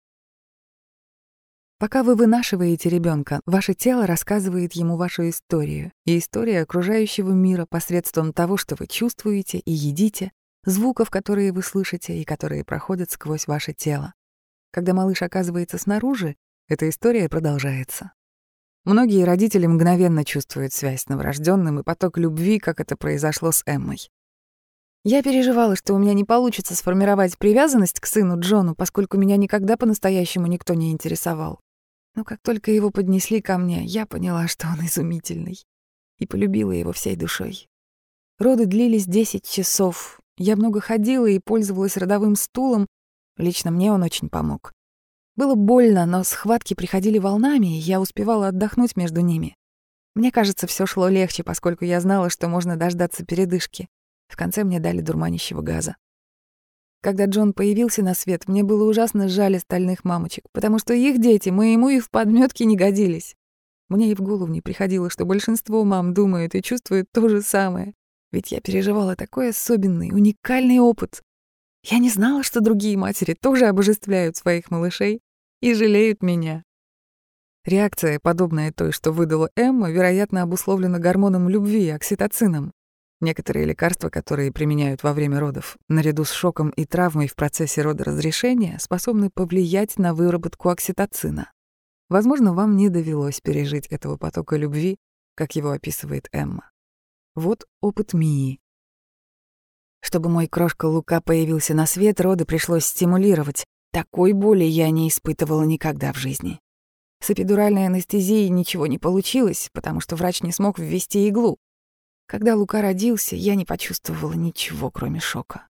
Пока вы вынашиваете ребенка, ваше тело рассказывает ему вашу историю и историю окружающего мира посредством того, что вы чувствуете и едите, звуков, которые вы слышите и которые проходят сквозь ваше тело. Когда малыш оказывается снаружи, эта история продолжается. Многие родители мгновенно чувствуют связь с новорожденным и поток любви, как это произошло с Эммой. Я переживала, что у меня не получится сформировать привязанность к сыну Джону, поскольку меня никогда по-настоящему никто не интересовал. Но как только его поднесли ко мне, я поняла, что он изумительный, и полюбила его всей душой. Роды длились 10 часов. Я много ходила и пользовалась родовым стулом. Лично мне он очень помог. Было больно, но схватки приходили волнами, и я успевала отдохнуть между ними. Мне кажется, все шло легче, поскольку я знала, что можно дождаться передышки. В конце мне дали дурманящего газа. Когда Джон появился на свет, мне было ужасно жаль остальных мамочек, потому что их дети моему и в подметке не годились. Мне и в голову не приходило, что большинство мам думают и чувствуют то же самое. Ведь я переживала такой особенный, уникальный опыт. Я не знала, что другие матери тоже обожествляют своих малышей и жалеют меня. Реакция, подобная той, что выдала Эмма, вероятно, обусловлена гормоном любви, окситоцином. Некоторые лекарства, которые применяют во время родов, наряду с шоком и травмой в процессе родоразрешения, способны повлиять на выработку окситоцина. Возможно, вам не довелось пережить этого потока любви, как его описывает Эмма. Вот опыт Мии. Чтобы мой крошка Лука появился на свет, роды пришлось стимулировать. Такой боли я не испытывала никогда в жизни. С эпидуральной анестезией ничего не получилось, потому что врач не смог ввести иглу. Когда Лука родился, я не почувствовала ничего, кроме шока.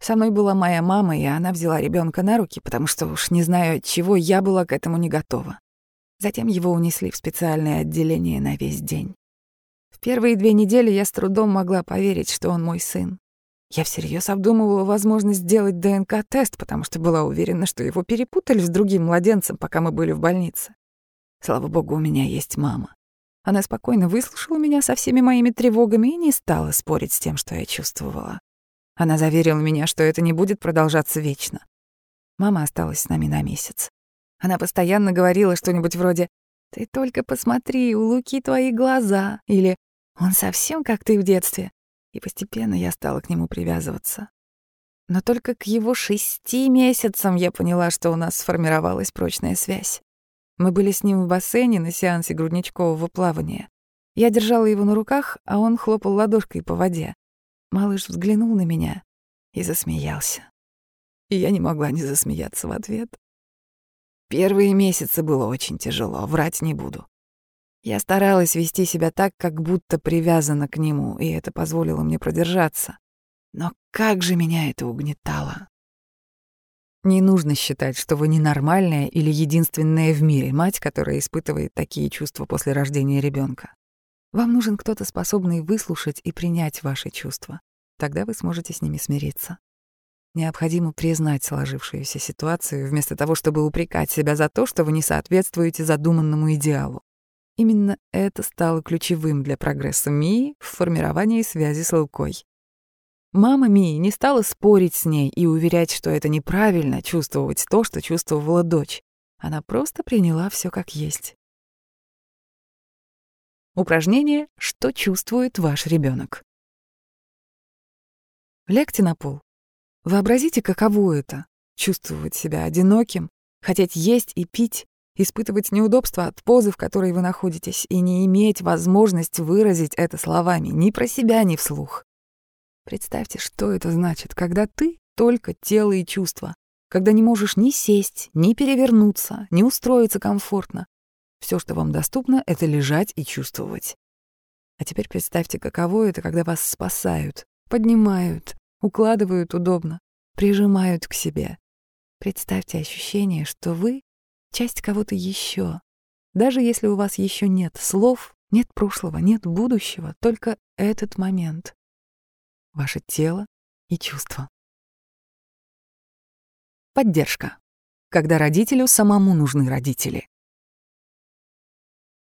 Со мной была моя мама, и она взяла ребенка на руки, потому что уж не знаю от чего я была к этому не готова. Затем его унесли в специальное отделение на весь день. В первые две недели я с трудом могла поверить, что он мой сын. Я всерьез обдумывала возможность сделать ДНК-тест, потому что была уверена, что его перепутали с другим младенцем, пока мы были в больнице. Слава богу, у меня есть мама. Она спокойно выслушала меня со всеми моими тревогами и не стала спорить с тем, что я чувствовала. Она заверила меня, что это не будет продолжаться вечно. Мама осталась с нами на месяц. Она постоянно говорила что-нибудь вроде «Ты только посмотри, у Луки твои глаза» или «Он совсем как ты в детстве» и постепенно я стала к нему привязываться. Но только к его шести месяцам я поняла, что у нас сформировалась прочная связь. Мы были с ним в бассейне на сеансе грудничкового плавания. Я держала его на руках, а он хлопал ладошкой по воде. Малыш взглянул на меня и засмеялся. И я не могла не засмеяться в ответ. Первые месяцы было очень тяжело, врать не буду. Я старалась вести себя так, как будто привязана к нему, и это позволило мне продержаться. Но как же меня это угнетало. Не нужно считать, что вы ненормальная или единственная в мире мать, которая испытывает такие чувства после рождения ребенка. Вам нужен кто-то, способный выслушать и принять ваши чувства. Тогда вы сможете с ними смириться. Необходимо признать сложившуюся ситуацию, вместо того, чтобы упрекать себя за то, что вы не соответствуете задуманному идеалу. Именно это стало ключевым для прогресса Мии в формировании связи с Лукой. Мама Мии не стала спорить с ней и уверять, что это неправильно чувствовать то, что чувствовала дочь. Она просто приняла все как есть. Упражнение «Что чувствует ваш ребенок? Лягте на пол. Вообразите, каково это — чувствовать себя одиноким, хотеть есть и пить, испытывать неудобства от позы, в которой вы находитесь, и не иметь возможность выразить это словами ни про себя, ни вслух. Представьте, что это значит, когда ты только тело и чувства, когда не можешь ни сесть, ни перевернуться, ни устроиться комфортно. Все, что вам доступно, — это лежать и чувствовать. А теперь представьте, каково это, когда вас спасают, поднимают, укладывают удобно, прижимают к себе. Представьте ощущение, что вы часть кого-то еще. Даже если у вас еще нет слов, нет прошлого, нет будущего, только этот момент. Ваше тело и чувства. Поддержка. Когда родителю самому нужны родители.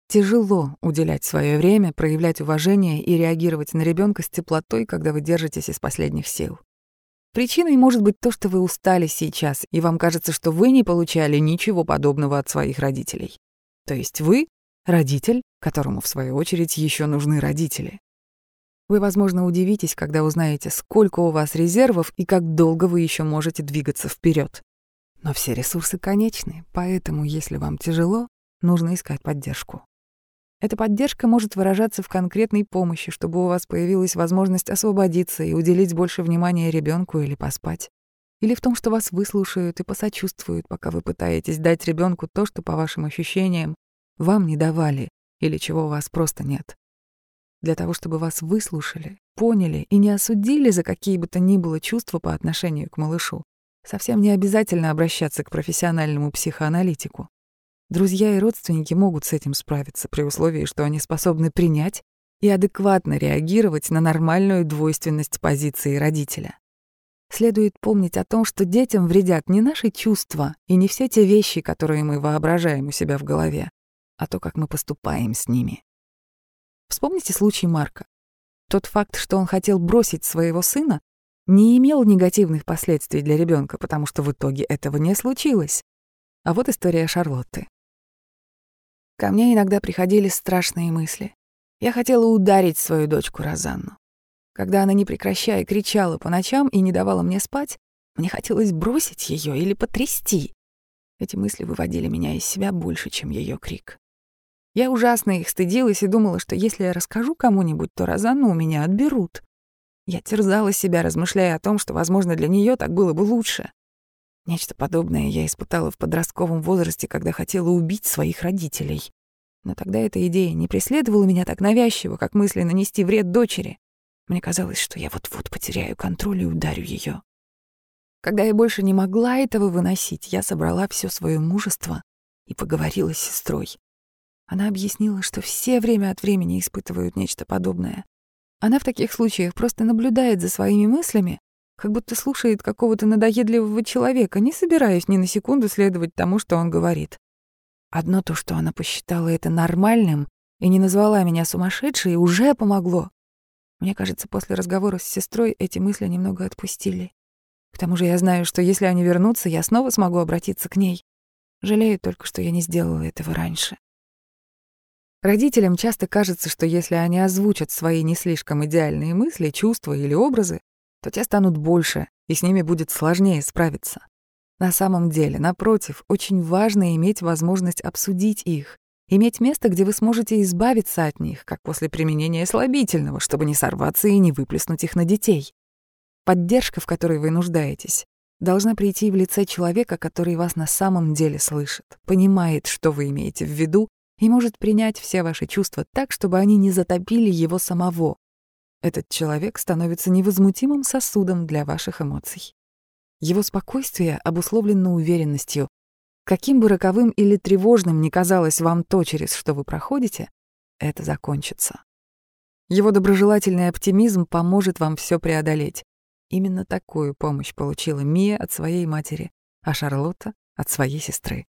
Тяжело уделять свое время, проявлять уважение и реагировать на ребенка с теплотой, когда вы держитесь из последних сил. Причиной может быть то, что вы устали сейчас, и вам кажется, что вы не получали ничего подобного от своих родителей. То есть вы — родитель, которому, в свою очередь, еще нужны родители. Вы, возможно, удивитесь, когда узнаете, сколько у вас резервов и как долго вы еще можете двигаться вперед. Но все ресурсы конечны, поэтому, если вам тяжело, нужно искать поддержку. Эта поддержка может выражаться в конкретной помощи, чтобы у вас появилась возможность освободиться и уделить больше внимания ребенку или поспать. Или в том, что вас выслушают и посочувствуют, пока вы пытаетесь дать ребенку то, что, по вашим ощущениям, вам не давали или чего у вас просто нет. Для того, чтобы вас выслушали, поняли и не осудили за какие бы то ни было чувства по отношению к малышу, совсем не обязательно обращаться к профессиональному психоаналитику. Друзья и родственники могут с этим справиться при условии, что они способны принять и адекватно реагировать на нормальную двойственность позиции родителя. Следует помнить о том, что детям вредят не наши чувства и не все те вещи, которые мы воображаем у себя в голове, а то, как мы поступаем с ними. Вспомните случай Марка. Тот факт, что он хотел бросить своего сына, не имел негативных последствий для ребенка, потому что в итоге этого не случилось. А вот история Шарлотты. Ко мне иногда приходили страшные мысли. Я хотела ударить свою дочку Розанну. Когда она, не прекращая, кричала по ночам и не давала мне спать, мне хотелось бросить ее или потрясти. Эти мысли выводили меня из себя больше, чем ее крик. Я ужасно их стыдилась и думала, что если я расскажу кому-нибудь, то Розанну у меня отберут. Я терзала себя, размышляя о том, что, возможно, для нее так было бы лучше. Нечто подобное я испытала в подростковом возрасте, когда хотела убить своих родителей. Но тогда эта идея не преследовала меня так навязчиво, как мысли нанести вред дочери. Мне казалось, что я вот-вот потеряю контроль и ударю ее. Когда я больше не могла этого выносить, я собрала все свое мужество и поговорила с сестрой. Она объяснила, что все время от времени испытывают нечто подобное. Она в таких случаях просто наблюдает за своими мыслями, как будто слушает какого-то надоедливого человека, не собираясь ни на секунду следовать тому, что он говорит. Одно то, что она посчитала это нормальным и не назвала меня сумасшедшей, уже помогло. Мне кажется, после разговора с сестрой эти мысли немного отпустили. К тому же я знаю, что если они вернутся, я снова смогу обратиться к ней. Жалею только, что я не сделала этого раньше. Родителям часто кажется, что если они озвучат свои не слишком идеальные мысли, чувства или образы, то те станут больше, и с ними будет сложнее справиться. На самом деле, напротив, очень важно иметь возможность обсудить их, Иметь место, где вы сможете избавиться от них, как после применения слабительного, чтобы не сорваться и не выплеснуть их на детей. Поддержка, в которой вы нуждаетесь, должна прийти в лице человека, который вас на самом деле слышит, понимает, что вы имеете в виду, и может принять все ваши чувства так, чтобы они не затопили его самого. Этот человек становится невозмутимым сосудом для ваших эмоций. Его спокойствие обусловлено уверенностью, Каким бы роковым или тревожным ни казалось вам то, через что вы проходите, это закончится. Его доброжелательный оптимизм поможет вам все преодолеть. Именно такую помощь получила Мия от своей матери, а Шарлотта — от своей сестры.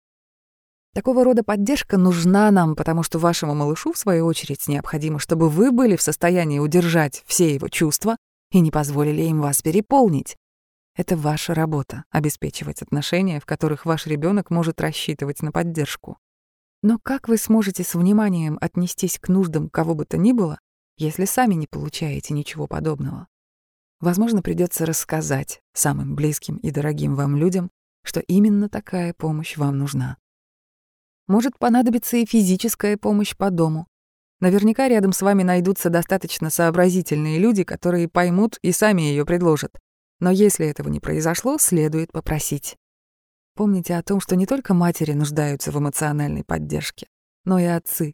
Такого рода поддержка нужна нам, потому что вашему малышу, в свою очередь, необходимо, чтобы вы были в состоянии удержать все его чувства и не позволили им вас переполнить. Это ваша работа — обеспечивать отношения, в которых ваш ребенок может рассчитывать на поддержку. Но как вы сможете с вниманием отнестись к нуждам кого бы то ни было, если сами не получаете ничего подобного? Возможно, придется рассказать самым близким и дорогим вам людям, что именно такая помощь вам нужна. Может понадобиться и физическая помощь по дому. Наверняка рядом с вами найдутся достаточно сообразительные люди, которые поймут и сами ее предложат. Но если этого не произошло, следует попросить. Помните о том, что не только матери нуждаются в эмоциональной поддержке, но и отцы.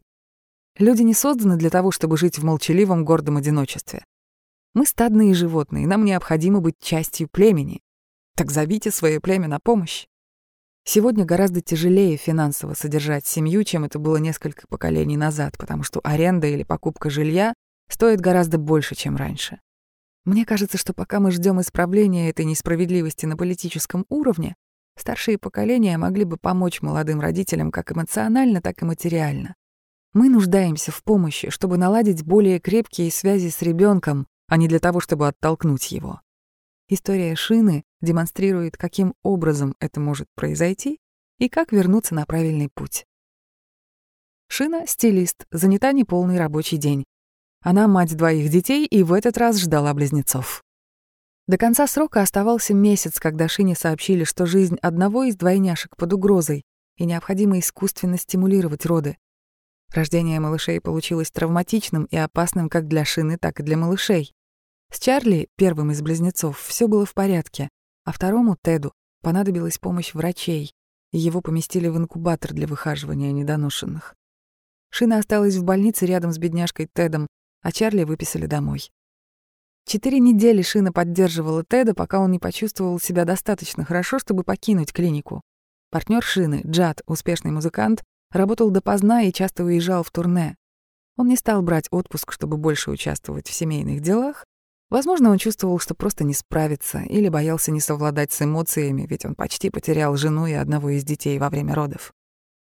Люди не созданы для того, чтобы жить в молчаливом гордом одиночестве. Мы стадные животные, нам необходимо быть частью племени. Так зовите свое племя на помощь. Сегодня гораздо тяжелее финансово содержать семью, чем это было несколько поколений назад, потому что аренда или покупка жилья стоит гораздо больше, чем раньше. Мне кажется, что пока мы ждем исправления этой несправедливости на политическом уровне, старшие поколения могли бы помочь молодым родителям как эмоционально, так и материально. Мы нуждаемся в помощи, чтобы наладить более крепкие связи с ребенком, а не для того, чтобы оттолкнуть его. История Шины демонстрирует, каким образом это может произойти и как вернуться на правильный путь. Шина — стилист, занята неполный рабочий день. Она мать двоих детей и в этот раз ждала близнецов. До конца срока оставался месяц, когда Шине сообщили, что жизнь одного из двойняшек под угрозой и необходимо искусственно стимулировать роды. Рождение малышей получилось травматичным и опасным как для Шины, так и для малышей. С Чарли, первым из близнецов, все было в порядке. а второму, Теду, понадобилась помощь врачей, и его поместили в инкубатор для выхаживания недоношенных. Шина осталась в больнице рядом с бедняжкой Тедом, а Чарли выписали домой. Четыре недели Шина поддерживала Теда, пока он не почувствовал себя достаточно хорошо, чтобы покинуть клинику. Партнер Шины, Джад, успешный музыкант, работал допоздна и часто уезжал в турне. Он не стал брать отпуск, чтобы больше участвовать в семейных делах. Возможно, он чувствовал, что просто не справится, или боялся не совладать с эмоциями, ведь он почти потерял жену и одного из детей во время родов.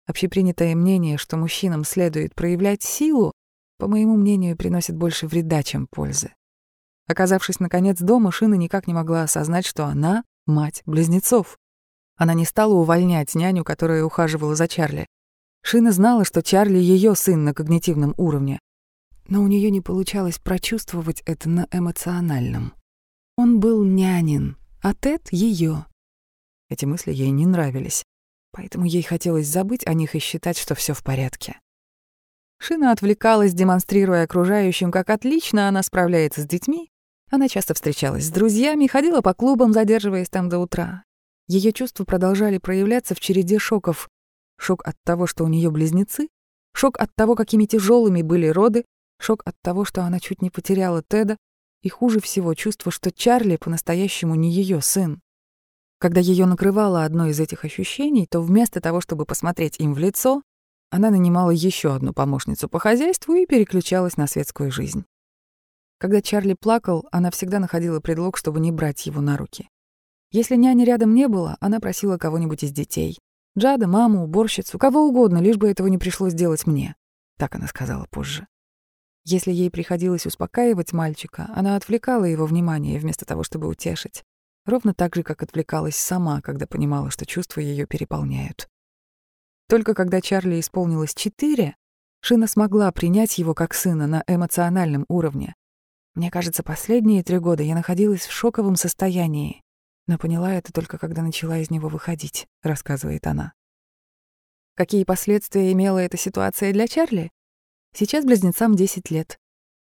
Общепринятое мнение, что мужчинам следует проявлять силу, по моему мнению, приносит больше вреда, чем пользы. Оказавшись, наконец, дома, Шина никак не могла осознать, что она — мать близнецов. Она не стала увольнять няню, которая ухаживала за Чарли. Шина знала, что Чарли — ее сын на когнитивном уровне. Но у нее не получалось прочувствовать это на эмоциональном. Он был нянин, а Тед — ее. Эти мысли ей не нравились поэтому ей хотелось забыть о них и считать, что все в порядке. Шина отвлекалась, демонстрируя окружающим, как отлично она справляется с детьми. Она часто встречалась с друзьями, ходила по клубам, задерживаясь там до утра. Ее чувства продолжали проявляться в череде шоков. Шок от того, что у нее близнецы, шок от того, какими тяжелыми были роды, шок от того, что она чуть не потеряла Теда, и хуже всего чувство, что Чарли по-настоящему не ее сын. Когда ее накрывало одно из этих ощущений, то вместо того, чтобы посмотреть им в лицо, она нанимала еще одну помощницу по хозяйству и переключалась на светскую жизнь. Когда Чарли плакал, она всегда находила предлог, чтобы не брать его на руки. Если няни рядом не было, она просила кого-нибудь из детей. Джада, маму, уборщицу, кого угодно, лишь бы этого не пришлось делать мне. Так она сказала позже. Если ей приходилось успокаивать мальчика, она отвлекала его внимание вместо того, чтобы утешить ровно так же, как отвлекалась сама, когда понимала, что чувства ее переполняют. Только когда Чарли исполнилось четыре, Шина смогла принять его как сына на эмоциональном уровне. Мне кажется, последние три года я находилась в шоковом состоянии, но поняла это только когда начала из него выходить, рассказывает она. Какие последствия имела эта ситуация для Чарли? Сейчас близнецам 10 лет.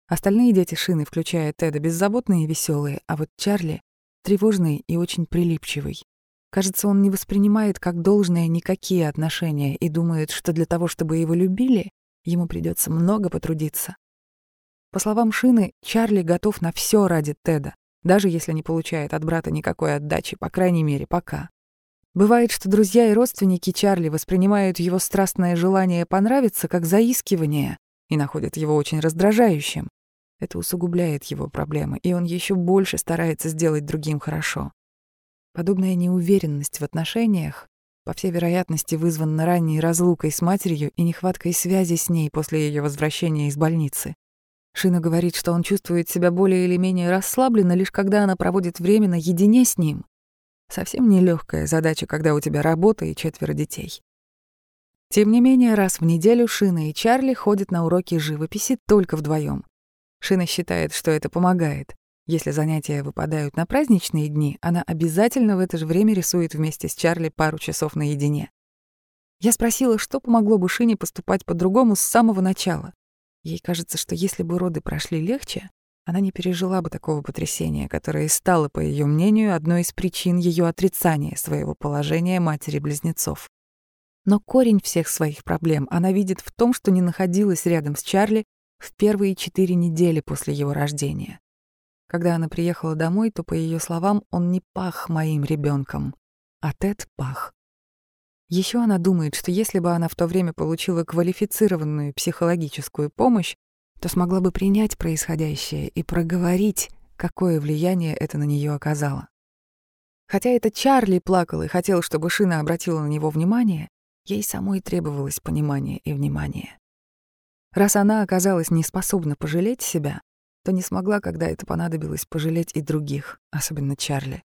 Остальные дети Шины, включая Теда, беззаботные и веселые, а вот Чарли тревожный и очень прилипчивый. Кажется, он не воспринимает как должное никакие отношения и думает, что для того, чтобы его любили, ему придется много потрудиться. По словам Шины, Чарли готов на все ради Теда, даже если не получает от брата никакой отдачи, по крайней мере, пока. Бывает, что друзья и родственники Чарли воспринимают его страстное желание понравиться как заискивание и находят его очень раздражающим. Это усугубляет его проблемы, и он еще больше старается сделать другим хорошо. Подобная неуверенность в отношениях, по всей вероятности, вызвана ранней разлукой с матерью и нехваткой связи с ней после ее возвращения из больницы. Шина говорит, что он чувствует себя более или менее расслабленно, лишь когда она проводит время наедине с ним. Совсем нелегкая задача, когда у тебя работа и четверо детей. Тем не менее, раз в неделю Шина и Чарли ходят на уроки живописи только вдвоем. Шина считает, что это помогает. Если занятия выпадают на праздничные дни, она обязательно в это же время рисует вместе с Чарли пару часов наедине. Я спросила, что помогло бы Шине поступать по-другому с самого начала. Ей кажется, что если бы роды прошли легче, она не пережила бы такого потрясения, которое стало, по ее мнению, одной из причин ее отрицания своего положения матери-близнецов. Но корень всех своих проблем она видит в том, что не находилась рядом с Чарли в первые четыре недели после его рождения. Когда она приехала домой, то, по ее словам, он не пах моим ребенком, а Тед пах. Еще она думает, что если бы она в то время получила квалифицированную психологическую помощь, то смогла бы принять происходящее и проговорить, какое влияние это на нее оказало. Хотя это Чарли плакал и хотел, чтобы Шина обратила на него внимание, ей самой требовалось понимание и внимание. Раз она оказалась не способна пожалеть себя, то не смогла, когда это понадобилось, пожалеть и других, особенно Чарли.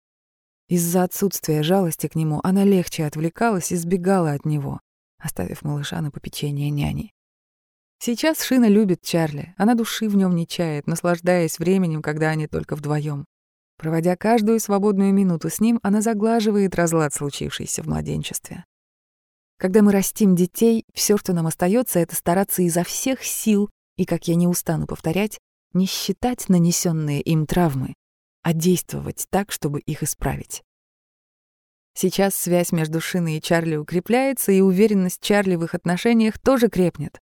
Из-за отсутствия жалости к нему она легче отвлекалась и сбегала от него, оставив малыша на попечение няни. Сейчас Шина любит Чарли, она души в нем не чает, наслаждаясь временем, когда они только вдвоем. Проводя каждую свободную минуту с ним, она заглаживает разлад, случившийся в младенчестве. Когда мы растим детей, все, что нам остается, это стараться изо всех сил и, как я не устану повторять, не считать нанесенные им травмы, а действовать так, чтобы их исправить. Сейчас связь между Шиной и Чарли укрепляется, и уверенность Чарли в их отношениях тоже крепнет.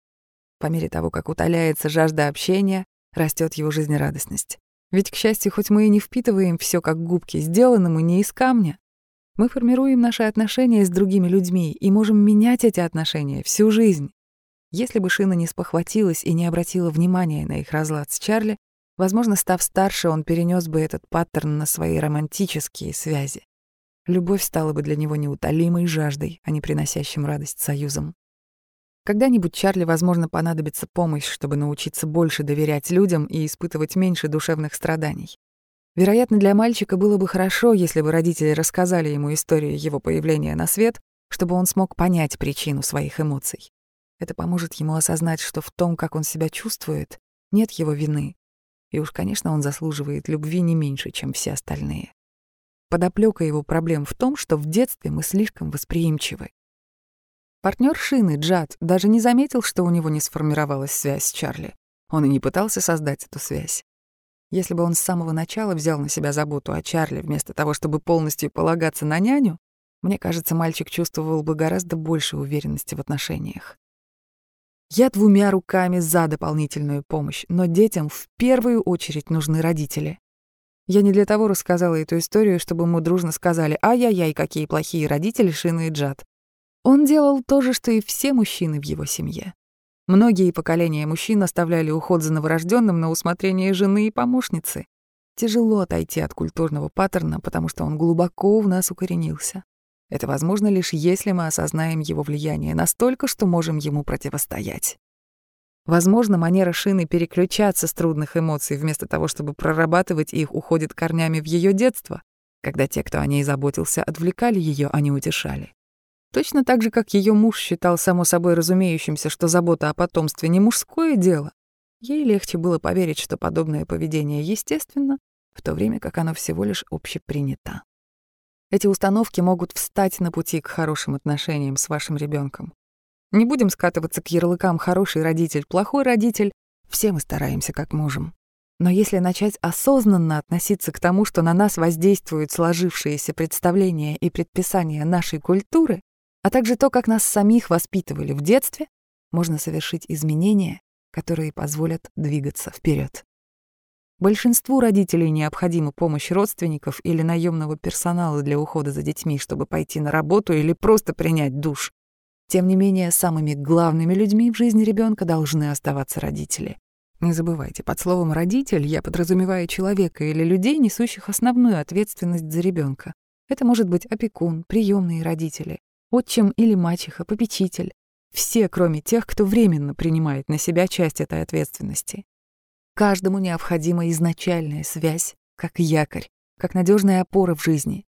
По мере того, как утоляется жажда общения, растет его жизнерадостность. Ведь, к счастью, хоть мы и не впитываем все как губки, сделано мы не из камня. Мы формируем наши отношения с другими людьми и можем менять эти отношения всю жизнь. Если бы Шина не спохватилась и не обратила внимания на их разлад с Чарли, возможно, став старше, он перенес бы этот паттерн на свои романтические связи. Любовь стала бы для него неутолимой жаждой, а не приносящим радость союзом. Когда-нибудь Чарли, возможно, понадобится помощь, чтобы научиться больше доверять людям и испытывать меньше душевных страданий. Вероятно, для мальчика было бы хорошо, если бы родители рассказали ему историю его появления на свет, чтобы он смог понять причину своих эмоций. Это поможет ему осознать, что в том, как он себя чувствует, нет его вины. И уж, конечно, он заслуживает любви не меньше, чем все остальные. Подоплека его проблем в том, что в детстве мы слишком восприимчивы. Партнер Шины, Джад, даже не заметил, что у него не сформировалась связь с Чарли. Он и не пытался создать эту связь. Если бы он с самого начала взял на себя заботу о Чарли вместо того, чтобы полностью полагаться на няню, мне кажется, мальчик чувствовал бы гораздо больше уверенности в отношениях. Я двумя руками за дополнительную помощь, но детям в первую очередь нужны родители. Я не для того рассказала эту историю, чтобы мы дружно сказали «Ай-яй-яй, какие плохие родители Шины и Джад». Он делал то же, что и все мужчины в его семье. Многие поколения мужчин оставляли уход за новорожденным на усмотрение жены и помощницы. Тяжело отойти от культурного паттерна, потому что он глубоко в нас укоренился. Это возможно лишь если мы осознаем его влияние настолько, что можем ему противостоять. Возможно, манера Шины переключаться с трудных эмоций вместо того, чтобы прорабатывать их, уходит корнями в ее детство, когда те, кто о ней заботился, отвлекали ее, а не утешали. Точно так же, как ее муж считал само собой разумеющимся, что забота о потомстве не мужское дело, ей легче было поверить, что подобное поведение естественно, в то время как оно всего лишь общепринято. Эти установки могут встать на пути к хорошим отношениям с вашим ребенком. Не будем скатываться к ярлыкам «хороший родитель», «плохой родитель». Все мы стараемся как можем. Но если начать осознанно относиться к тому, что на нас воздействуют сложившиеся представления и предписания нашей культуры, а также то, как нас самих воспитывали в детстве, можно совершить изменения, которые позволят двигаться вперед. Большинству родителей необходима помощь родственников или наемного персонала для ухода за детьми, чтобы пойти на работу или просто принять душ. Тем не менее, самыми главными людьми в жизни ребенка должны оставаться родители. Не забывайте, под словом «родитель» я подразумеваю человека или людей, несущих основную ответственность за ребенка. Это может быть опекун, приемные родители, отчим или мачеха, попечитель. Все, кроме тех, кто временно принимает на себя часть этой ответственности. Каждому необходима изначальная связь, как якорь, как надежная опора в жизни.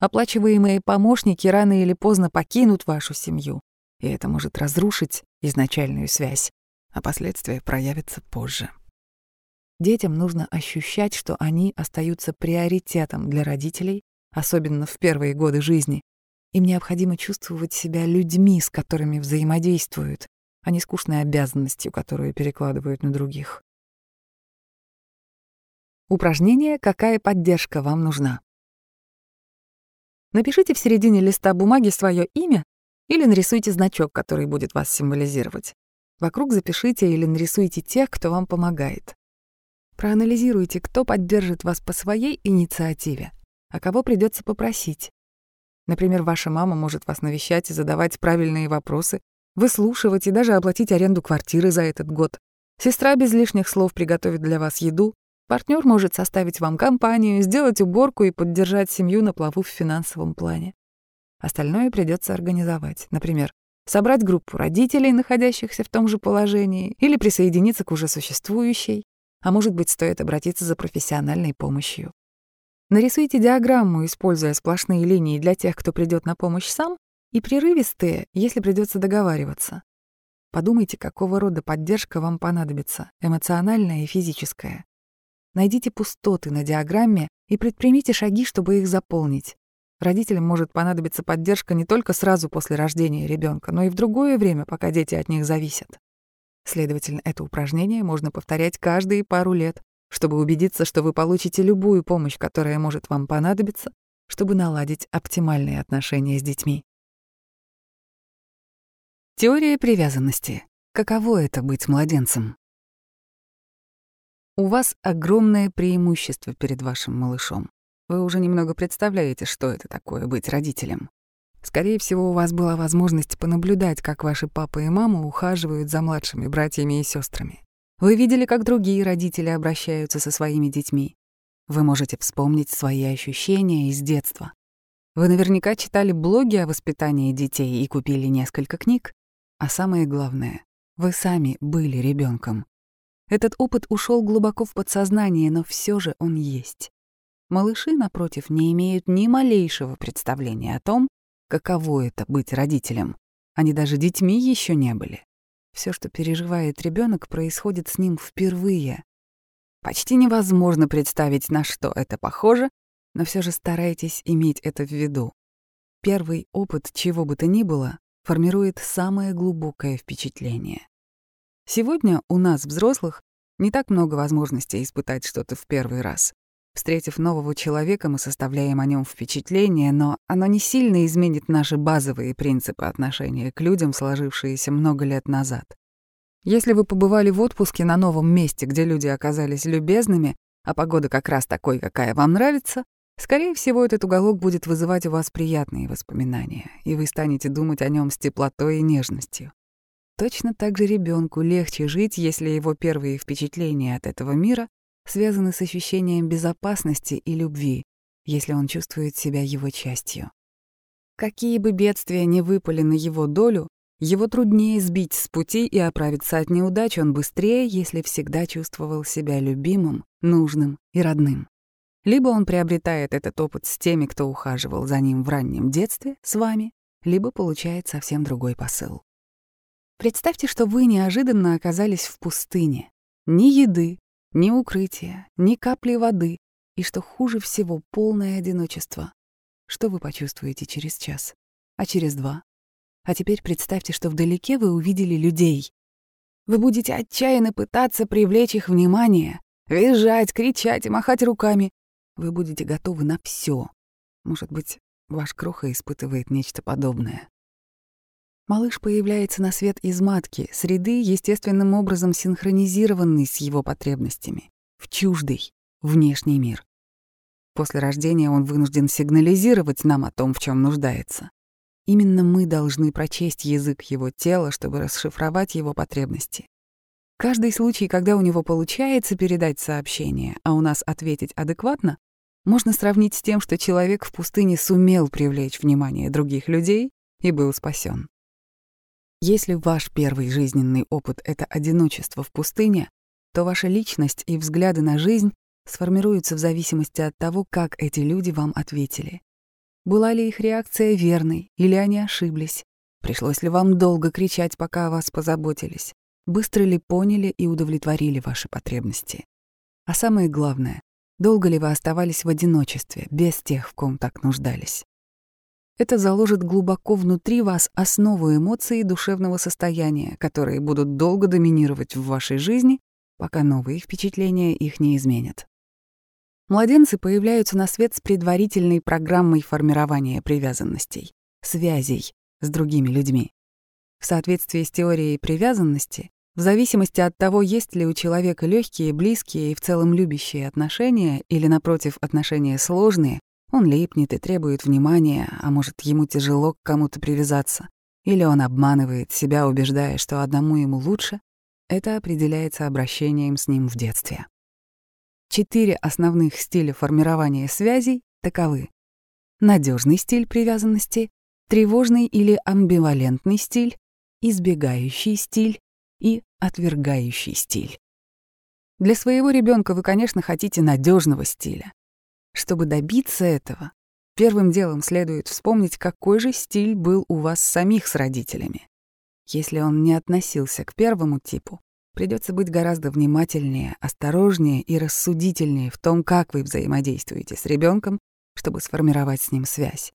Оплачиваемые помощники рано или поздно покинут вашу семью, и это может разрушить изначальную связь, а последствия проявятся позже. Детям нужно ощущать, что они остаются приоритетом для родителей, особенно в первые годы жизни. Им необходимо чувствовать себя людьми, с которыми взаимодействуют, а не скучной обязанностью, которую перекладывают на других. Упражнение «Какая поддержка вам нужна?». Напишите в середине листа бумаги свое имя или нарисуйте значок, который будет вас символизировать. Вокруг запишите или нарисуйте тех, кто вам помогает. Проанализируйте, кто поддержит вас по своей инициативе, а кого придется попросить. Например, ваша мама может вас навещать и задавать правильные вопросы, выслушивать и даже оплатить аренду квартиры за этот год. Сестра без лишних слов приготовит для вас еду, Партнер может составить вам компанию, сделать уборку и поддержать семью на плаву в финансовом плане. Остальное придется организовать. Например, собрать группу родителей, находящихся в том же положении, или присоединиться к уже существующей, а может быть, стоит обратиться за профессиональной помощью. Нарисуйте диаграмму, используя сплошные линии для тех, кто придет на помощь сам, и прерывистые, если придется договариваться. Подумайте, какого рода поддержка вам понадобится, эмоциональная и физическая. Найдите пустоты на диаграмме и предпримите шаги, чтобы их заполнить. Родителям может понадобиться поддержка не только сразу после рождения ребенка, но и в другое время, пока дети от них зависят. Следовательно, это упражнение можно повторять каждые пару лет, чтобы убедиться, что вы получите любую помощь, которая может вам понадобиться, чтобы наладить оптимальные отношения с детьми. Теория привязанности. Каково это быть младенцем? У вас огромное преимущество перед вашим малышом. Вы уже немного представляете, что это такое быть родителем. Скорее всего, у вас была возможность понаблюдать, как ваши папа и мама ухаживают за младшими братьями и сестрами. Вы видели, как другие родители обращаются со своими детьми. Вы можете вспомнить свои ощущения из детства. Вы наверняка читали блоги о воспитании детей и купили несколько книг. А самое главное, вы сами были ребенком. Этот опыт ушел глубоко в подсознание, но все же он есть. Малыши, напротив, не имеют ни малейшего представления о том, каково это быть родителем. Они даже детьми еще не были. Все, что переживает ребенок, происходит с ним впервые. Почти невозможно представить, на что это похоже, но все же старайтесь иметь это в виду. Первый опыт чего бы то ни было формирует самое глубокое впечатление. Сегодня у нас, взрослых, не так много возможностей испытать что-то в первый раз. Встретив нового человека, мы составляем о нем впечатление, но оно не сильно изменит наши базовые принципы отношения к людям, сложившиеся много лет назад. Если вы побывали в отпуске на новом месте, где люди оказались любезными, а погода как раз такой, какая вам нравится, скорее всего, этот уголок будет вызывать у вас приятные воспоминания, и вы станете думать о нем с теплотой и нежностью. Точно так же ребенку легче жить, если его первые впечатления от этого мира связаны с ощущением безопасности и любви, если он чувствует себя его частью. Какие бы бедствия ни выпали на его долю, его труднее сбить с пути и оправиться от неудач он быстрее, если всегда чувствовал себя любимым, нужным и родным. Либо он приобретает этот опыт с теми, кто ухаживал за ним в раннем детстве, с вами, либо получает совсем другой посыл. Представьте, что вы неожиданно оказались в пустыне. Ни еды, ни укрытия, ни капли воды, и, что хуже всего, полное одиночество. Что вы почувствуете через час? А через два? А теперь представьте, что вдалеке вы увидели людей. Вы будете отчаянно пытаться привлечь их внимание, визжать, кричать и махать руками. Вы будете готовы на все. Может быть, ваш кроха испытывает нечто подобное. Малыш появляется на свет из матки, среды, естественным образом синхронизированной с его потребностями, в чуждый, внешний мир. После рождения он вынужден сигнализировать нам о том, в чем нуждается. Именно мы должны прочесть язык его тела, чтобы расшифровать его потребности. Каждый случай, когда у него получается передать сообщение, а у нас ответить адекватно, можно сравнить с тем, что человек в пустыне сумел привлечь внимание других людей и был спасен. Если ваш первый жизненный опыт — это одиночество в пустыне, то ваша личность и взгляды на жизнь сформируются в зависимости от того, как эти люди вам ответили. Была ли их реакция верной, или они ошиблись? Пришлось ли вам долго кричать, пока о вас позаботились? Быстро ли поняли и удовлетворили ваши потребности? А самое главное, долго ли вы оставались в одиночестве, без тех, в ком так нуждались? Это заложит глубоко внутри вас основу эмоций и душевного состояния, которые будут долго доминировать в вашей жизни, пока новые впечатления их не изменят. Младенцы появляются на свет с предварительной программой формирования привязанностей, связей с другими людьми. В соответствии с теорией привязанности, в зависимости от того, есть ли у человека легкие, близкие и в целом любящие отношения или, напротив, отношения сложные, он липнет и требует внимания, а может, ему тяжело к кому-то привязаться. Или он обманывает себя, убеждая, что одному ему лучше. Это определяется обращением с ним в детстве. Четыре основных стиля формирования связей таковы. Надежный стиль привязанности, тревожный или амбивалентный стиль, избегающий стиль и отвергающий стиль. Для своего ребенка вы, конечно, хотите надежного стиля. Чтобы добиться этого, первым делом следует вспомнить, какой же стиль был у вас самих с родителями. Если он не относился к первому типу, придется быть гораздо внимательнее, осторожнее и рассудительнее в том, как вы взаимодействуете с ребенком, чтобы сформировать с ним связь.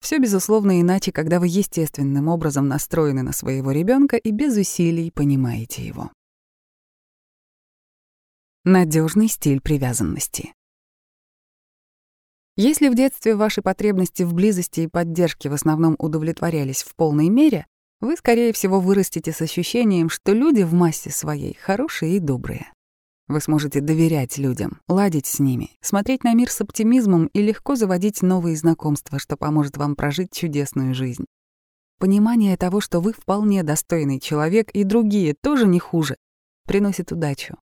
Все безусловно иначе, когда вы естественным образом настроены на своего ребенка и без усилий понимаете его. Надежный стиль привязанности. Если в детстве ваши потребности в близости и поддержке в основном удовлетворялись в полной мере, вы, скорее всего, вырастете с ощущением, что люди в массе своей хорошие и добрые. Вы сможете доверять людям, ладить с ними, смотреть на мир с оптимизмом и легко заводить новые знакомства, что поможет вам прожить чудесную жизнь. Понимание того, что вы вполне достойный человек и другие тоже не хуже, приносит удачу.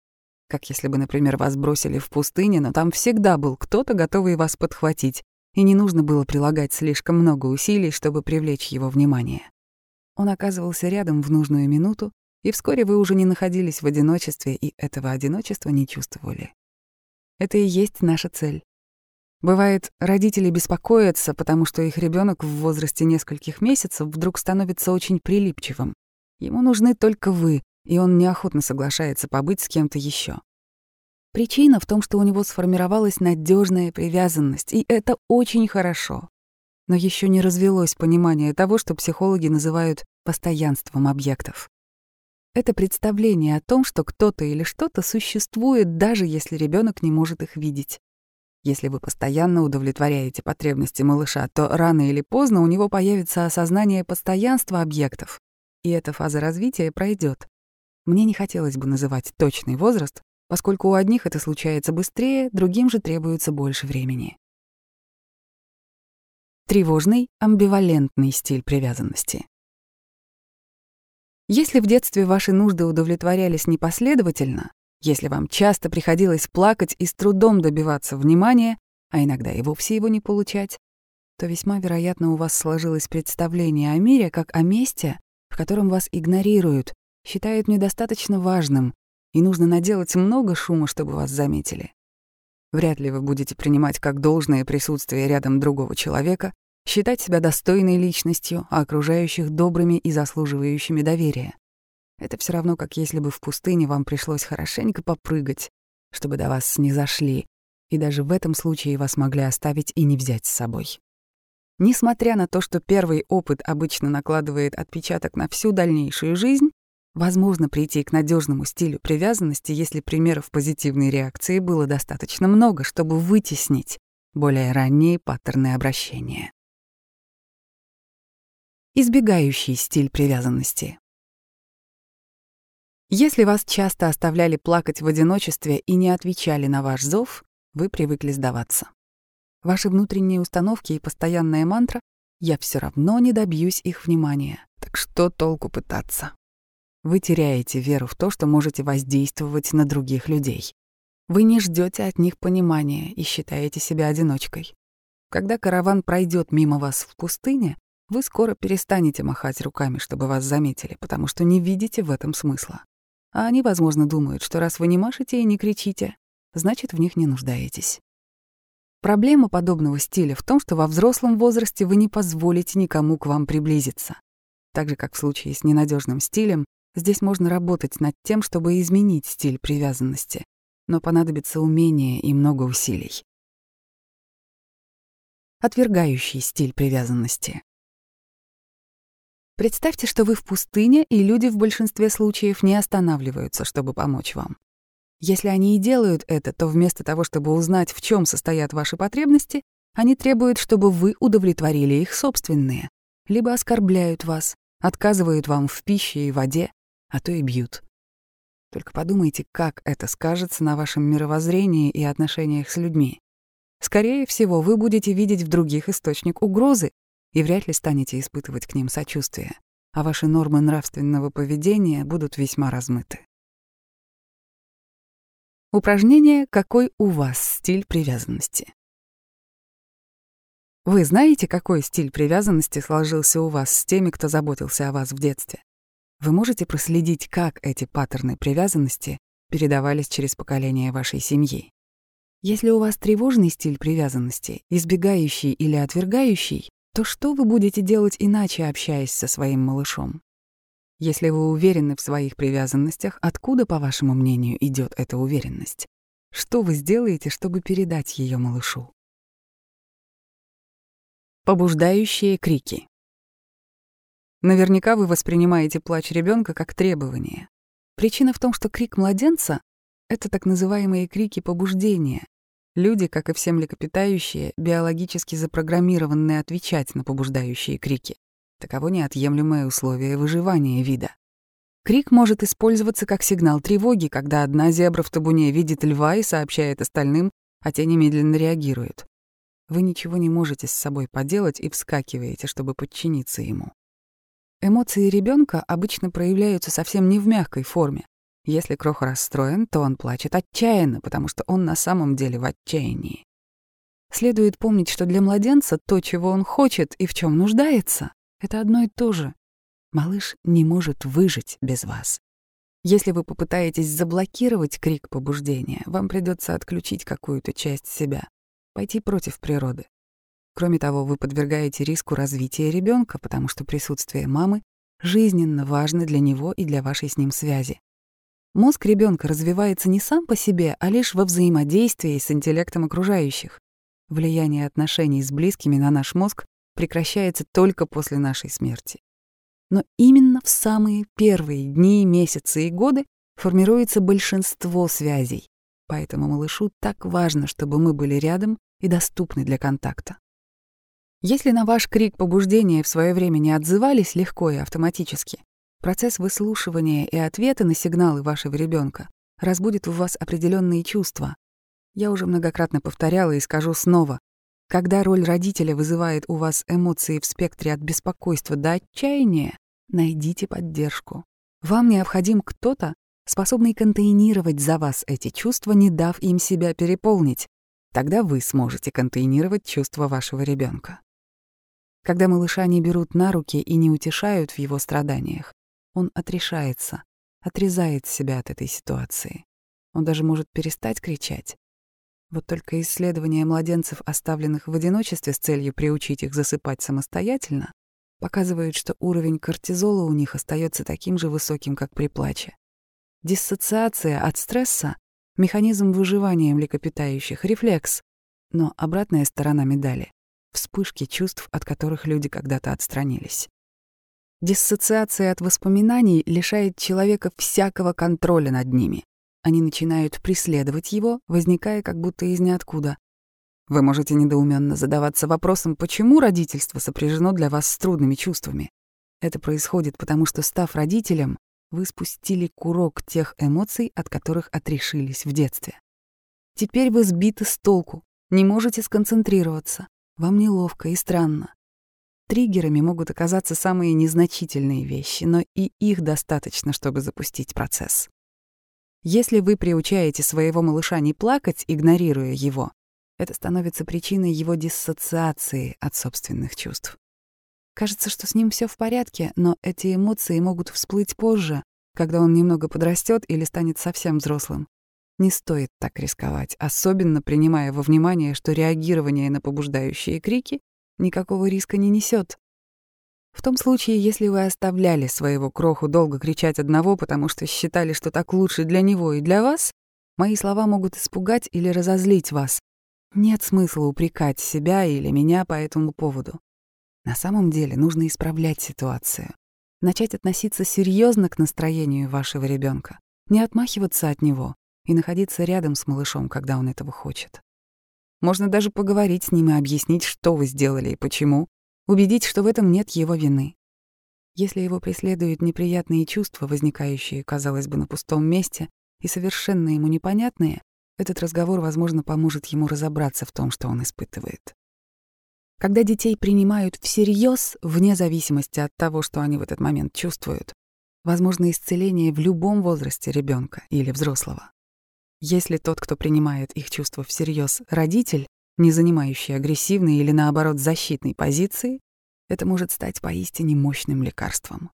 Как если бы, например, вас бросили в пустыне, но там всегда был кто-то, готовый вас подхватить, и не нужно было прилагать слишком много усилий, чтобы привлечь его внимание. Он оказывался рядом в нужную минуту, и вскоре вы уже не находились в одиночестве и этого одиночества не чувствовали. Это и есть наша цель. Бывает, родители беспокоятся, потому что их ребенок в возрасте нескольких месяцев вдруг становится очень прилипчивым. Ему нужны только вы, и он неохотно соглашается побыть с кем-то еще. Причина в том, что у него сформировалась надежная привязанность, и это очень хорошо. Но еще не развелось понимание того, что психологи называют постоянством объектов. Это представление о том, что кто-то или что-то существует, даже если ребенок не может их видеть. Если вы постоянно удовлетворяете потребности малыша, то рано или поздно у него появится осознание постоянства объектов, и эта фаза развития пройдет. Мне не хотелось бы называть точный возраст, поскольку у одних это случается быстрее, другим же требуется больше времени. Тревожный, амбивалентный стиль привязанности. Если в детстве ваши нужды удовлетворялись непоследовательно, если вам часто приходилось плакать и с трудом добиваться внимания, а иногда и вовсе его не получать, то весьма вероятно у вас сложилось представление о мире как о месте, в котором вас игнорируют, считают недостаточно важным, и нужно наделать много шума, чтобы вас заметили. Вряд ли вы будете принимать как должное присутствие рядом другого человека, считать себя достойной личностью, а окружающих добрыми и заслуживающими доверия. Это все равно, как если бы в пустыне вам пришлось хорошенько попрыгать, чтобы до вас не зашли, и даже в этом случае вас могли оставить и не взять с собой. Несмотря на то, что первый опыт обычно накладывает отпечаток на всю дальнейшую жизнь, Возможно прийти к надежному стилю привязанности, если примеров позитивной реакции было достаточно много, чтобы вытеснить более ранние паттерны обращения. Избегающий стиль привязанности. Если вас часто оставляли плакать в одиночестве и не отвечали на ваш зов, вы привыкли сдаваться. Ваши внутренние установки и постоянная мантра «я все равно не добьюсь их внимания, так что толку пытаться?» Вы теряете веру в то, что можете воздействовать на других людей. Вы не ждете от них понимания и считаете себя одиночкой. Когда караван пройдет мимо вас в пустыне, вы скоро перестанете махать руками, чтобы вас заметили, потому что не видите в этом смысла. А они, возможно, думают, что раз вы не машете и не кричите, значит, в них не нуждаетесь. Проблема подобного стиля в том, что во взрослом возрасте вы не позволите никому к вам приблизиться. Так же, как в случае с ненадежным стилем, Здесь можно работать над тем, чтобы изменить стиль привязанности, но понадобится умение и много усилий. Отвергающий стиль привязанности. Представьте, что вы в пустыне, и люди в большинстве случаев не останавливаются, чтобы помочь вам. Если они и делают это, то вместо того, чтобы узнать, в чем состоят ваши потребности, они требуют, чтобы вы удовлетворили их собственные, либо оскорбляют вас, отказывают вам в пище и воде, а то и бьют. Только подумайте, как это скажется на вашем мировоззрении и отношениях с людьми. Скорее всего, вы будете видеть в других источник угрозы и вряд ли станете испытывать к ним сочувствие, а ваши нормы нравственного поведения будут весьма размыты. Упражнение «Какой у вас стиль привязанности?» Вы знаете, какой стиль привязанности сложился у вас с теми, кто заботился о вас в детстве? Вы можете проследить, как эти паттерны привязанности передавались через поколение вашей семьи. Если у вас тревожный стиль привязанности, избегающий или отвергающий, то что вы будете делать иначе, общаясь со своим малышом? Если вы уверены в своих привязанностях, откуда, по вашему мнению, идет эта уверенность? Что вы сделаете, чтобы передать ее малышу? Побуждающие крики. Наверняка вы воспринимаете плач ребенка как требование. Причина в том, что крик младенца — это так называемые крики побуждения. Люди, как и все млекопитающие, биологически запрограммированы отвечать на побуждающие крики. Таково неотъемлемое условие выживания вида. Крик может использоваться как сигнал тревоги, когда одна зебра в табуне видит льва и сообщает остальным, а те немедленно реагируют. Вы ничего не можете с собой поделать и вскакиваете, чтобы подчиниться ему. Эмоции ребенка обычно проявляются совсем не в мягкой форме. Если крох расстроен, то он плачет отчаянно, потому что он на самом деле в отчаянии. Следует помнить, что для младенца то, чего он хочет и в чем нуждается, это одно и то же. Малыш не может выжить без вас. Если вы попытаетесь заблокировать крик побуждения, вам придется отключить какую-то часть себя, пойти против природы. Кроме того, вы подвергаете риску развития ребенка, потому что присутствие мамы жизненно важно для него и для вашей с ним связи. Мозг ребенка развивается не сам по себе, а лишь во взаимодействии с интеллектом окружающих. Влияние отношений с близкими на наш мозг прекращается только после нашей смерти. Но именно в самые первые дни, месяцы и годы формируется большинство связей. Поэтому малышу так важно, чтобы мы были рядом и доступны для контакта. Если на ваш крик побуждения в свое время не отзывались легко и автоматически, Процесс выслушивания и ответа на сигналы вашего ребенка разбудит у вас определенные чувства. Я уже многократно повторяла и скажу снова. Когда роль родителя вызывает у вас эмоции в спектре от беспокойства до отчаяния, найдите поддержку. Вам необходим кто-то, способный контейнировать за вас эти чувства, не дав им себя переполнить. Тогда вы сможете контейнировать чувства вашего ребенка. Когда малыша не берут на руки и не утешают в его страданиях, он отрешается, отрезает себя от этой ситуации. Он даже может перестать кричать. Вот только исследования младенцев, оставленных в одиночестве с целью приучить их засыпать самостоятельно, показывают, что уровень кортизола у них остается таким же высоким, как при плаче. Диссоциация от стресса — механизм выживания млекопитающих, рефлекс. Но обратная сторона медали — вспышки чувств, от которых люди когда-то отстранились. Диссоциация от воспоминаний лишает человека всякого контроля над ними. Они начинают преследовать его, возникая как будто из ниоткуда. Вы можете недоуменно задаваться вопросом, почему родительство сопряжено для вас с трудными чувствами. Это происходит потому, что, став родителем, вы спустили курок тех эмоций, от которых отрешились в детстве. Теперь вы сбиты с толку, не можете сконцентрироваться. Вам неловко и странно. Триггерами могут оказаться самые незначительные вещи, но и их достаточно, чтобы запустить процесс. Если вы приучаете своего малыша не плакать, игнорируя его, это становится причиной его диссоциации от собственных чувств. Кажется, что с ним все в порядке, но эти эмоции могут всплыть позже, когда он немного подрастет или станет совсем взрослым. Не стоит так рисковать, особенно принимая во внимание, что реагирование на побуждающие крики никакого риска не несет. В том случае, если вы оставляли своего кроху долго кричать одного, потому что считали, что так лучше для него и для вас, мои слова могут испугать или разозлить вас. Нет смысла упрекать себя или меня по этому поводу. На самом деле нужно исправлять ситуацию. Начать относиться серьезно к настроению вашего ребенка, не отмахиваться от него и находиться рядом с малышом, когда он этого хочет. Можно даже поговорить с ним и объяснить, что вы сделали и почему, убедить, что в этом нет его вины. Если его преследуют неприятные чувства, возникающие, казалось бы, на пустом месте, и совершенно ему непонятные, этот разговор, возможно, поможет ему разобраться в том, что он испытывает. Когда детей принимают всерьез, вне зависимости от того, что они в этот момент чувствуют, возможно исцеление в любом возрасте ребенка или взрослого. Если тот, кто принимает их чувства всерьез, родитель, не занимающий агрессивной или, наоборот, защитной позиции, это может стать поистине мощным лекарством.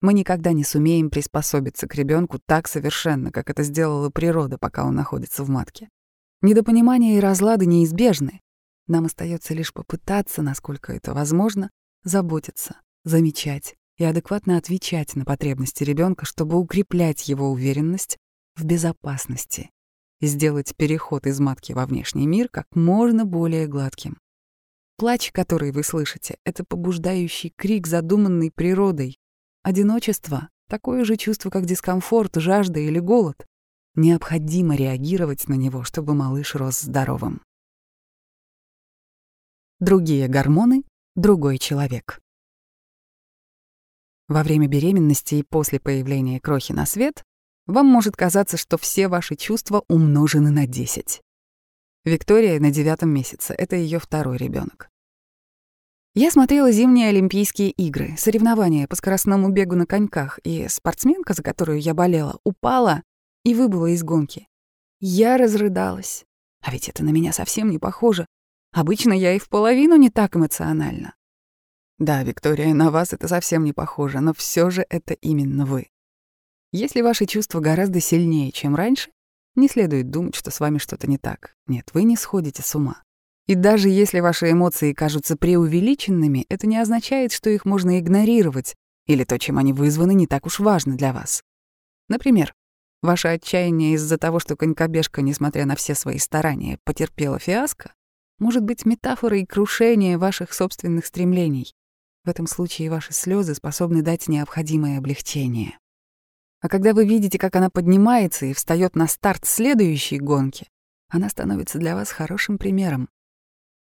Мы никогда не сумеем приспособиться к ребенку так совершенно, как это сделала природа, пока он находится в матке. Недопонимание и разлады неизбежны. Нам остается лишь попытаться, насколько это возможно, заботиться, замечать и адекватно отвечать на потребности ребенка, чтобы укреплять его уверенность в безопасности и сделать переход из матки во внешний мир как можно более гладким. Плач, который вы слышите, — это побуждающий крик, задуманный природой. Одиночество — такое же чувство, как дискомфорт, жажда или голод. необходимо реагировать на него, чтобы малыш рос здоровым. Другие гормоны — другой человек. Во время беременности и после появления крохи на свет вам может казаться, что все ваши чувства умножены на 10. Виктория на девятом месяце — это ее второй ребенок. Я смотрела зимние Олимпийские игры, соревнования по скоростному бегу на коньках, и спортсменка, за которую я болела, упала и выбыла из гонки. Я разрыдалась. А ведь это на меня совсем не похоже. Обычно я и в половину не так эмоциональна. Да, Виктория, на вас это совсем не похоже, но все же это именно вы. Если ваши чувства гораздо сильнее, чем раньше, не следует думать, что с вами что-то не так. Нет, вы не сходите с ума. И даже если ваши эмоции кажутся преувеличенными, это не означает, что их можно игнорировать, или то, чем они вызваны, не так уж важно для вас. Например, ваше отчаяние из-за того, что конькобежка, несмотря на все свои старания, потерпела фиаско, может быть метафорой крушения ваших собственных стремлений. В этом случае ваши слезы способны дать необходимое облегчение. А когда вы видите, как она поднимается и встает на старт следующей гонки, она становится для вас хорошим примером.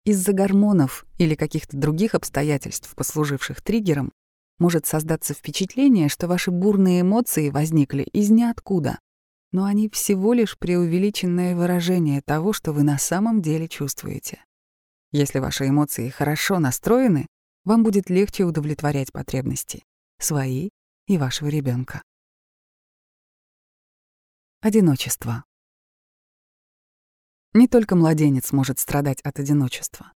Из-за гормонов или каких-то других обстоятельств, послуживших триггером, может создаться впечатление, что ваши бурные эмоции возникли из ниоткуда, но они всего лишь преувеличенное выражение того, что вы на самом деле чувствуете. Если ваши эмоции хорошо настроены, вам будет легче удовлетворять потребности, свои и вашего ребенка. Одиночество. Не только младенец может страдать от одиночества.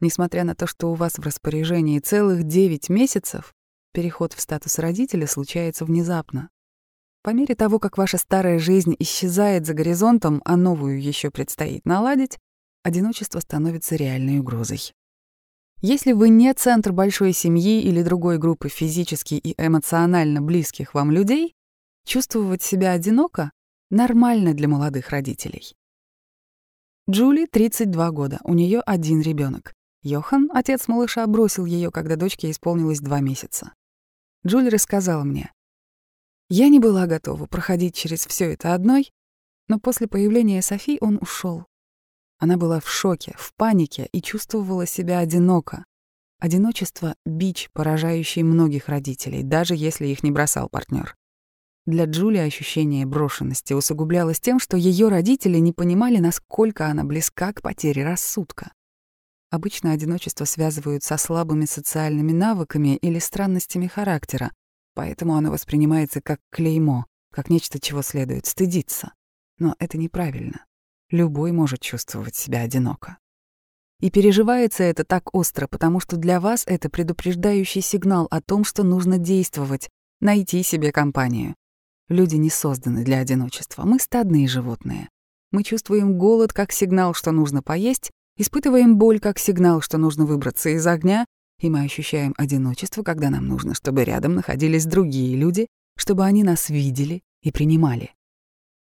Несмотря на то, что у вас в распоряжении целых 9 месяцев, переход в статус родителя случается внезапно. По мере того, как ваша старая жизнь исчезает за горизонтом, а новую еще предстоит наладить, одиночество становится реальной угрозой. Если вы не центр большой семьи или другой группы физически и эмоционально близких вам людей, чувствовать себя одиноко нормально для молодых родителей. Джули 32 года, у нее один ребенок. Йохан, отец малыша, бросил ее, когда дочке исполнилось два месяца. Джули рассказала мне. Я не была готова проходить через все это одной, но после появления Софи он ушел. Она была в шоке, в панике и чувствовала себя одиноко. Одиночество — бич, поражающий многих родителей, даже если их не бросал партнер. Для Джули ощущение брошенности усугублялось тем, что ее родители не понимали, насколько она близка к потере рассудка. Обычно одиночество связывают со слабыми социальными навыками или странностями характера, поэтому оно воспринимается как клеймо, как нечто, чего следует стыдиться. Но это неправильно. Любой может чувствовать себя одиноко. И переживается это так остро, потому что для вас это предупреждающий сигнал о том, что нужно действовать, найти себе компанию. Люди не созданы для одиночества. Мы стадные животные. Мы чувствуем голод как сигнал, что нужно поесть, испытываем боль как сигнал, что нужно выбраться из огня, и мы ощущаем одиночество, когда нам нужно, чтобы рядом находились другие люди, чтобы они нас видели и принимали.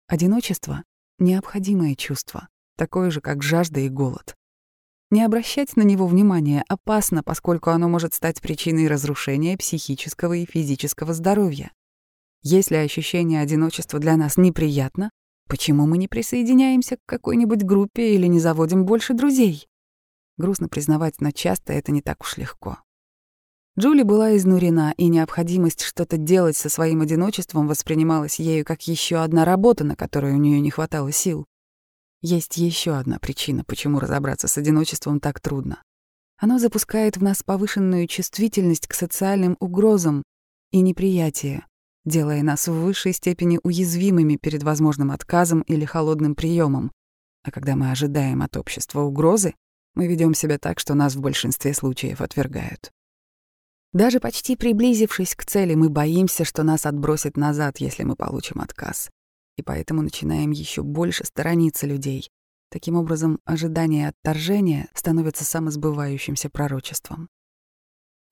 Одиночество — необходимое чувство, такое же, как жажда и голод. Не обращать на него внимания опасно, поскольку оно может стать причиной разрушения психического и физического здоровья. Если ощущение одиночества для нас неприятно, почему мы не присоединяемся к какой-нибудь группе или не заводим больше друзей? Грустно признавать, но часто это не так уж легко. Джули была изнурена, и необходимость что-то делать со своим одиночеством воспринималась ею как еще одна работа, на которую у нее не хватало сил. Есть еще одна причина, почему разобраться с одиночеством так трудно. Оно запускает в нас повышенную чувствительность к социальным угрозам и неприятие, делая нас в высшей степени уязвимыми перед возможным отказом или холодным приемом. А когда мы ожидаем от общества угрозы, мы ведем себя так, что нас в большинстве случаев отвергают. Даже почти приблизившись к цели, мы боимся, что нас отбросят назад, если мы получим отказ. И поэтому начинаем еще больше сторониться людей. Таким образом, ожидание отторжения становится самосбывающимся пророчеством.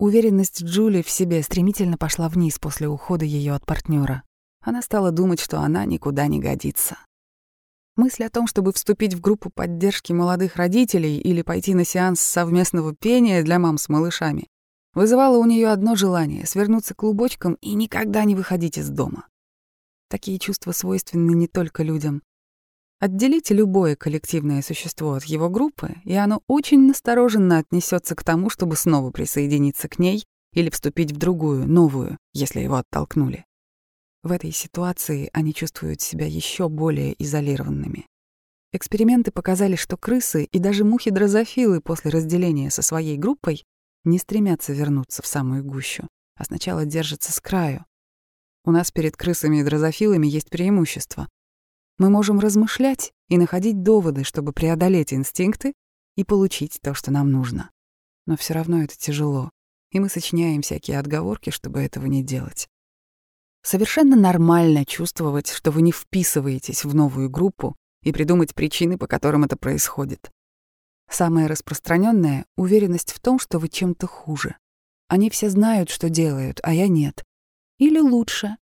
Уверенность Джули в себе стремительно пошла вниз после ухода ее от партнера. Она стала думать, что она никуда не годится. Мысль о том, чтобы вступить в группу поддержки молодых родителей или пойти на сеанс совместного пения для мам с малышами, вызывала у нее одно желание — свернуться клубочком и никогда не выходить из дома. Такие чувства свойственны не только людям. Отделите любое коллективное существо от его группы, и оно очень настороженно отнесется к тому, чтобы снова присоединиться к ней или вступить в другую, новую, если его оттолкнули. В этой ситуации они чувствуют себя еще более изолированными. Эксперименты показали, что крысы и даже мухи-дрозофилы после разделения со своей группой не стремятся вернуться в самую гущу, а сначала держатся с краю. У нас перед крысами и дрозофилами есть преимущество. Мы можем размышлять и находить доводы, чтобы преодолеть инстинкты и получить то, что нам нужно. Но все равно это тяжело, и мы сочиняем всякие отговорки, чтобы этого не делать. Совершенно нормально чувствовать, что вы не вписываетесь в новую группу и придумать причины, по которым это происходит. Самое распространенное — уверенность в том, что вы чем-то хуже. Они все знают, что делают, а я нет. Или лучше.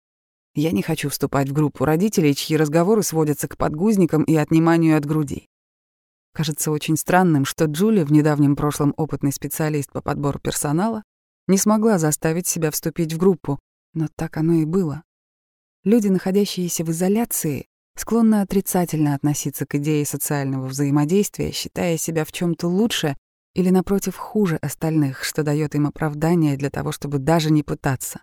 Я не хочу вступать в группу родителей, чьи разговоры сводятся к подгузникам и отниманию от груди. Кажется очень странным, что Джули, в недавнем прошлом опытный специалист по подбору персонала, не смогла заставить себя вступить в группу, но так оно и было. Люди, находящиеся в изоляции, склонны отрицательно относиться к идее социального взаимодействия, считая себя в чем то лучше или, напротив, хуже остальных, что дает им оправдание для того, чтобы даже не пытаться.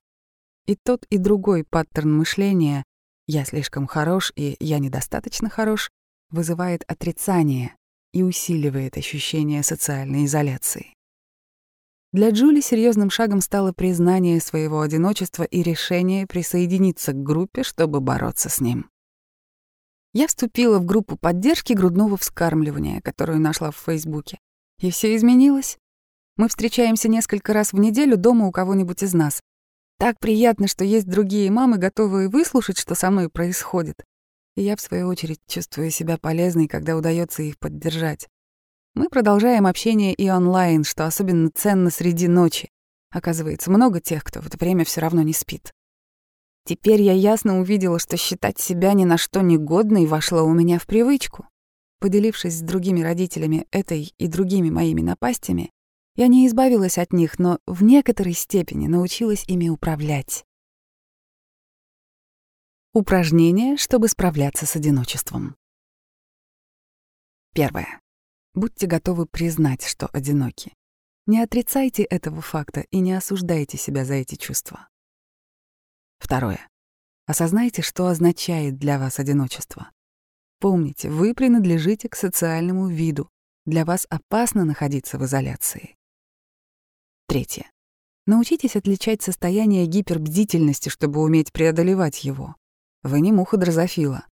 И тот, и другой паттерн мышления «я слишком хорош» и «я недостаточно хорош» вызывает отрицание и усиливает ощущение социальной изоляции. Для Джули серьезным шагом стало признание своего одиночества и решение присоединиться к группе, чтобы бороться с ним. Я вступила в группу поддержки грудного вскармливания, которую нашла в Фейсбуке. И все изменилось. Мы встречаемся несколько раз в неделю дома у кого-нибудь из нас. Так приятно, что есть другие мамы, готовые выслушать, что со мной происходит. И я, в свою очередь, чувствую себя полезной, когда удается их поддержать. Мы продолжаем общение и онлайн, что особенно ценно среди ночи. Оказывается, много тех, кто в это время все равно не спит. Теперь я ясно увидела, что считать себя ни на что негодной вошло у меня в привычку. Поделившись с другими родителями этой и другими моими напастями, я не избавилась от них, но в некоторой степени научилась ими управлять. Упражнения, чтобы справляться с одиночеством. Первое. Будьте готовы признать, что одиноки. Не отрицайте этого факта и не осуждайте себя за эти чувства. Второе. Осознайте, что означает для вас одиночество. Помните, вы принадлежите к социальному виду. Для вас опасно находиться в изоляции. Третье. Научитесь отличать состояние гипербдительности, чтобы уметь преодолевать его. Вы не муха дрозофила.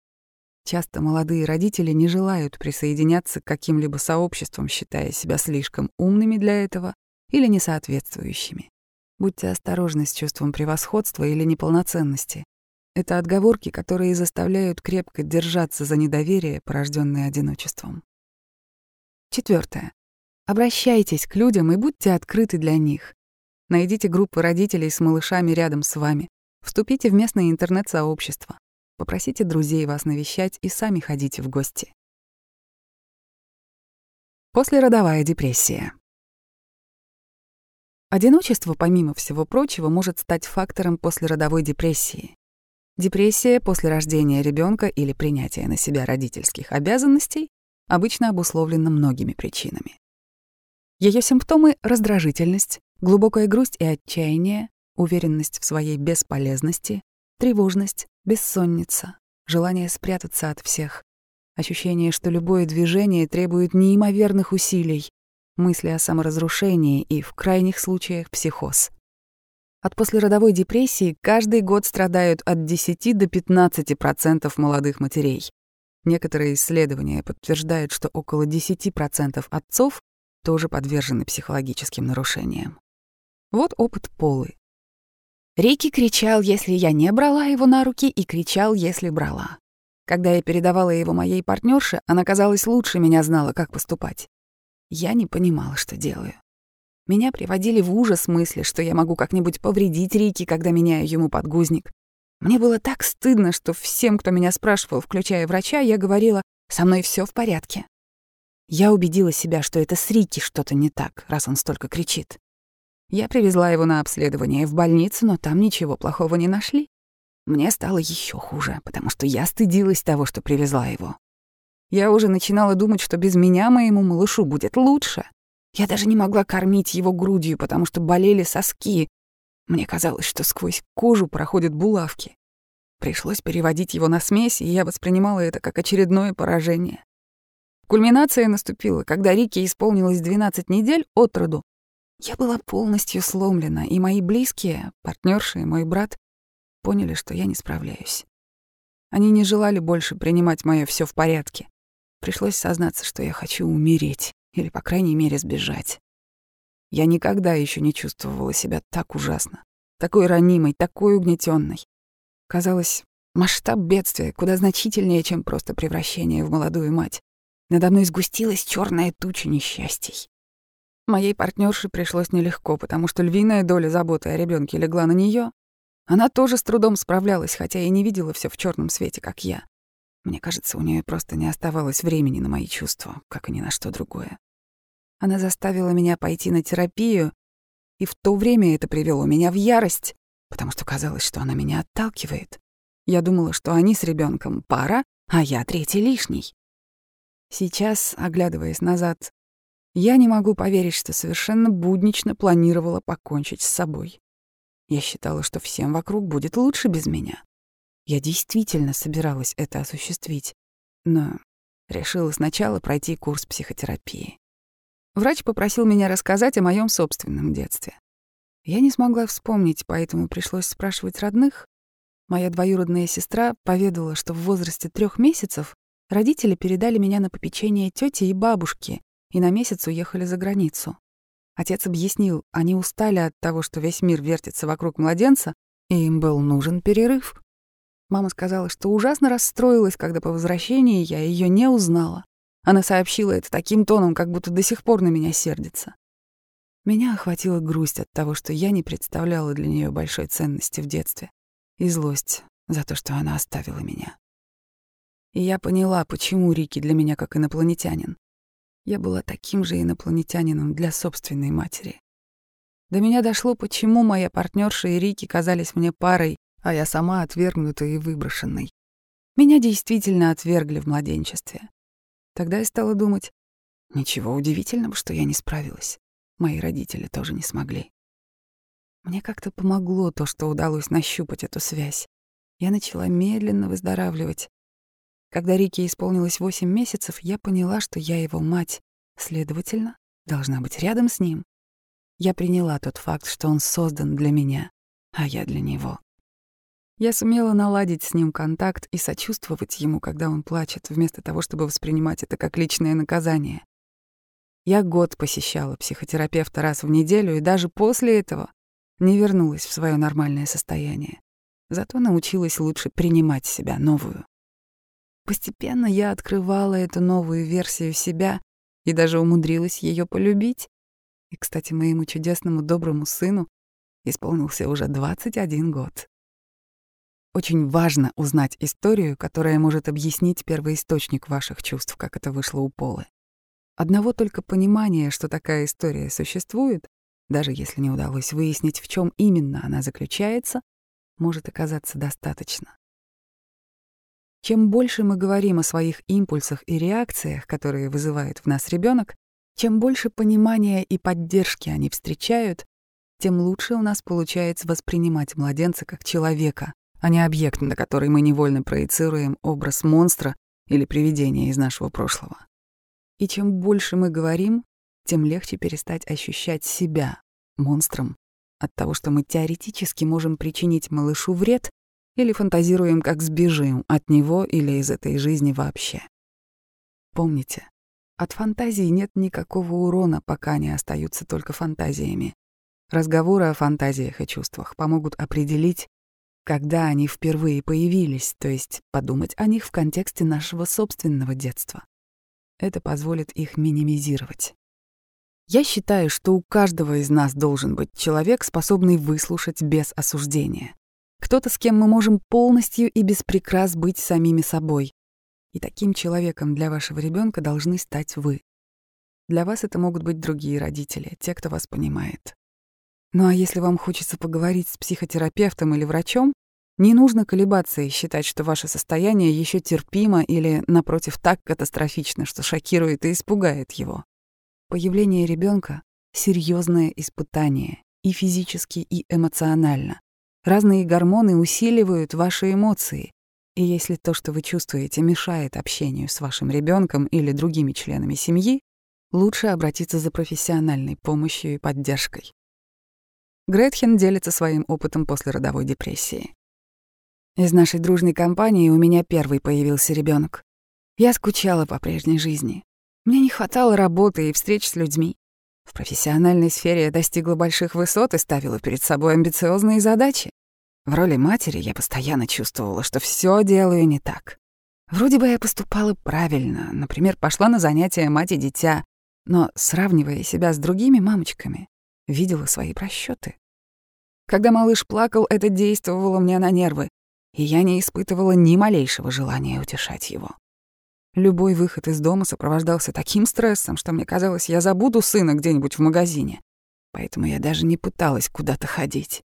Часто молодые родители не желают присоединяться к каким-либо сообществам, считая себя слишком умными для этого или несоответствующими. Будьте осторожны с чувством превосходства или неполноценности. Это отговорки, которые заставляют крепко держаться за недоверие, порожденное одиночеством. Четвертое. Обращайтесь к людям и будьте открыты для них. Найдите группы родителей с малышами рядом с вами. Вступите в местное интернет-сообщество. Попросите друзей вас навещать и сами ходите в гости. Послеродовая депрессия. Одиночество, помимо всего прочего, может стать фактором послеродовой депрессии. Депрессия после рождения ребенка или принятия на себя родительских обязанностей обычно обусловлена многими причинами. Ее симптомы — раздражительность, глубокая грусть и отчаяние, уверенность в своей бесполезности, тревожность, бессонница, желание спрятаться от всех, ощущение, что любое движение требует неимоверных усилий, мысли о саморазрушении и, в крайних случаях, психоз. От послеродовой депрессии каждый год страдают от 10 до 15% молодых матерей. Некоторые исследования подтверждают, что около 10% отцов тоже подвержены психологическим нарушениям. Вот опыт Полы. Рики кричал, если я не брала его на руки, и кричал, если брала. Когда я передавала его моей партнерше, она, казалось, лучше меня знала, как поступать. Я не понимала, что делаю. Меня приводили в ужас мысли, что я могу как-нибудь повредить Рики, когда меняю ему подгузник. Мне было так стыдно, что всем, кто меня спрашивал, включая врача, я говорила, со мной все в порядке. Я убедила себя, что это с Рики что-то не так, раз он столько кричит. Я привезла его на обследование в больницу, но там ничего плохого не нашли. Мне стало еще хуже, потому что я стыдилась того, что привезла его. Я уже начинала думать, что без меня моему малышу будет лучше. Я даже не могла кормить его грудью, потому что болели соски. Мне казалось, что сквозь кожу проходят булавки. Пришлось переводить его на смесь, и я воспринимала это как очередное поражение. Кульминация наступила, когда Рике исполнилось 12 недель от роду. Я была полностью сломлена, и мои близкие, партнерши и мой брат, поняли, что я не справляюсь. Они не желали больше принимать мое все в порядке. Пришлось сознаться, что я хочу умереть или, по крайней мере, сбежать. Я никогда еще не чувствовала себя так ужасно, такой ранимой, такой угнетенной. Казалось, масштаб бедствия куда значительнее, чем просто превращение в молодую мать. Надо мной сгустилась черная туча несчастий. Моей партнерше пришлось нелегко, потому что львиная доля заботы о ребенке легла на нее. Она тоже с трудом справлялась, хотя и не видела все в черном свете, как я. Мне кажется, у нее просто не оставалось времени на мои чувства, как и ни на что другое. Она заставила меня пойти на терапию, и в то время это привело меня в ярость, потому что казалось, что она меня отталкивает. Я думала, что они с ребенком пара, а я третий лишний. Сейчас, оглядываясь назад, я не могу поверить, что совершенно буднично планировала покончить с собой. Я считала, что всем вокруг будет лучше без меня. Я действительно собиралась это осуществить, но решила сначала пройти курс психотерапии. Врач попросил меня рассказать о моем собственном детстве. Я не смогла вспомнить, поэтому пришлось спрашивать родных. Моя двоюродная сестра поведала, что в возрасте трех месяцев родители передали меня на попечение тети и бабушки и на месяц уехали за границу. Отец объяснил, они устали от того, что весь мир вертится вокруг младенца, и им был нужен перерыв. Мама сказала, что ужасно расстроилась, когда по возвращении я ее не узнала. Она сообщила это таким тоном, как будто до сих пор на меня сердится. Меня охватила грусть от того, что я не представляла для нее большой ценности в детстве, и злость за то, что она оставила меня. И я поняла, почему Рики для меня как инопланетянин. Я была таким же инопланетянином для собственной матери. До меня дошло, почему моя партнерша и Рики казались мне парой, а я сама отвергнутой и выброшенной. Меня действительно отвергли в младенчестве. Тогда я стала думать, ничего удивительного, что я не справилась. Мои родители тоже не смогли. Мне как-то помогло то, что удалось нащупать эту связь. Я начала медленно выздоравливать. Когда Рике исполнилось восемь месяцев, я поняла, что я его мать, следовательно, должна быть рядом с ним. Я приняла тот факт, что он создан для меня, а я для него. Я сумела наладить с ним контакт и сочувствовать ему, когда он плачет, вместо того, чтобы воспринимать это как личное наказание. Я год посещала психотерапевта раз в неделю и даже после этого не вернулась в свое нормальное состояние. Зато научилась лучше принимать себя, новую. Постепенно я открывала эту новую версию себя и даже умудрилась ее полюбить. И, кстати, моему чудесному доброму сыну исполнился уже 21 год. Очень важно узнать историю, которая может объяснить первоисточник ваших чувств, как это вышло у Полы. Одного только понимания, что такая история существует, даже если не удалось выяснить, в чем именно она заключается, может оказаться достаточно. Чем больше мы говорим о своих импульсах и реакциях, которые вызывает в нас ребенок, чем больше понимания и поддержки они встречают, тем лучше у нас получается воспринимать младенца как человека, а не объект, на который мы невольно проецируем образ монстра или привидения из нашего прошлого. И чем больше мы говорим, тем легче перестать ощущать себя монстром от того, что мы теоретически можем причинить малышу вред или фантазируем, как сбежим от него или из этой жизни вообще. Помните, от фантазии нет никакого урона, пока они остаются только фантазиями. Разговоры о фантазиях и чувствах помогут определить, когда они впервые появились, то есть подумать о них в контексте нашего собственного детства. Это позволит их минимизировать. Я считаю, что у каждого из нас должен быть человек, способный выслушать без осуждения. Кто-то, с кем мы можем полностью и без прикрас быть самими собой. И таким человеком для вашего ребенка должны стать вы. Для вас это могут быть другие родители, те, кто вас понимает. Ну а если вам хочется поговорить с психотерапевтом или врачом, Не нужно колебаться и считать, что ваше состояние еще терпимо или, напротив, так катастрофично, что шокирует и испугает его. Появление ребенка — серьезное испытание и физически, и эмоционально. Разные гормоны усиливают ваши эмоции, и если то, что вы чувствуете, мешает общению с вашим ребенком или другими членами семьи, лучше обратиться за профессиональной помощью и поддержкой. Гретхен делится своим опытом после родовой депрессии. Из нашей дружной компании у меня первый появился ребенок. Я скучала по прежней жизни. Мне не хватало работы и встреч с людьми. В профессиональной сфере я достигла больших высот и ставила перед собой амбициозные задачи. В роли матери я постоянно чувствовала, что все делаю не так. Вроде бы я поступала правильно, например, пошла на занятия мать и дитя, но, сравнивая себя с другими мамочками, видела свои просчеты. Когда малыш плакал, это действовало мне на нервы, и я не испытывала ни малейшего желания утешать его. Любой выход из дома сопровождался таким стрессом, что мне казалось, я забуду сына где-нибудь в магазине. Поэтому я даже не пыталась куда-то ходить.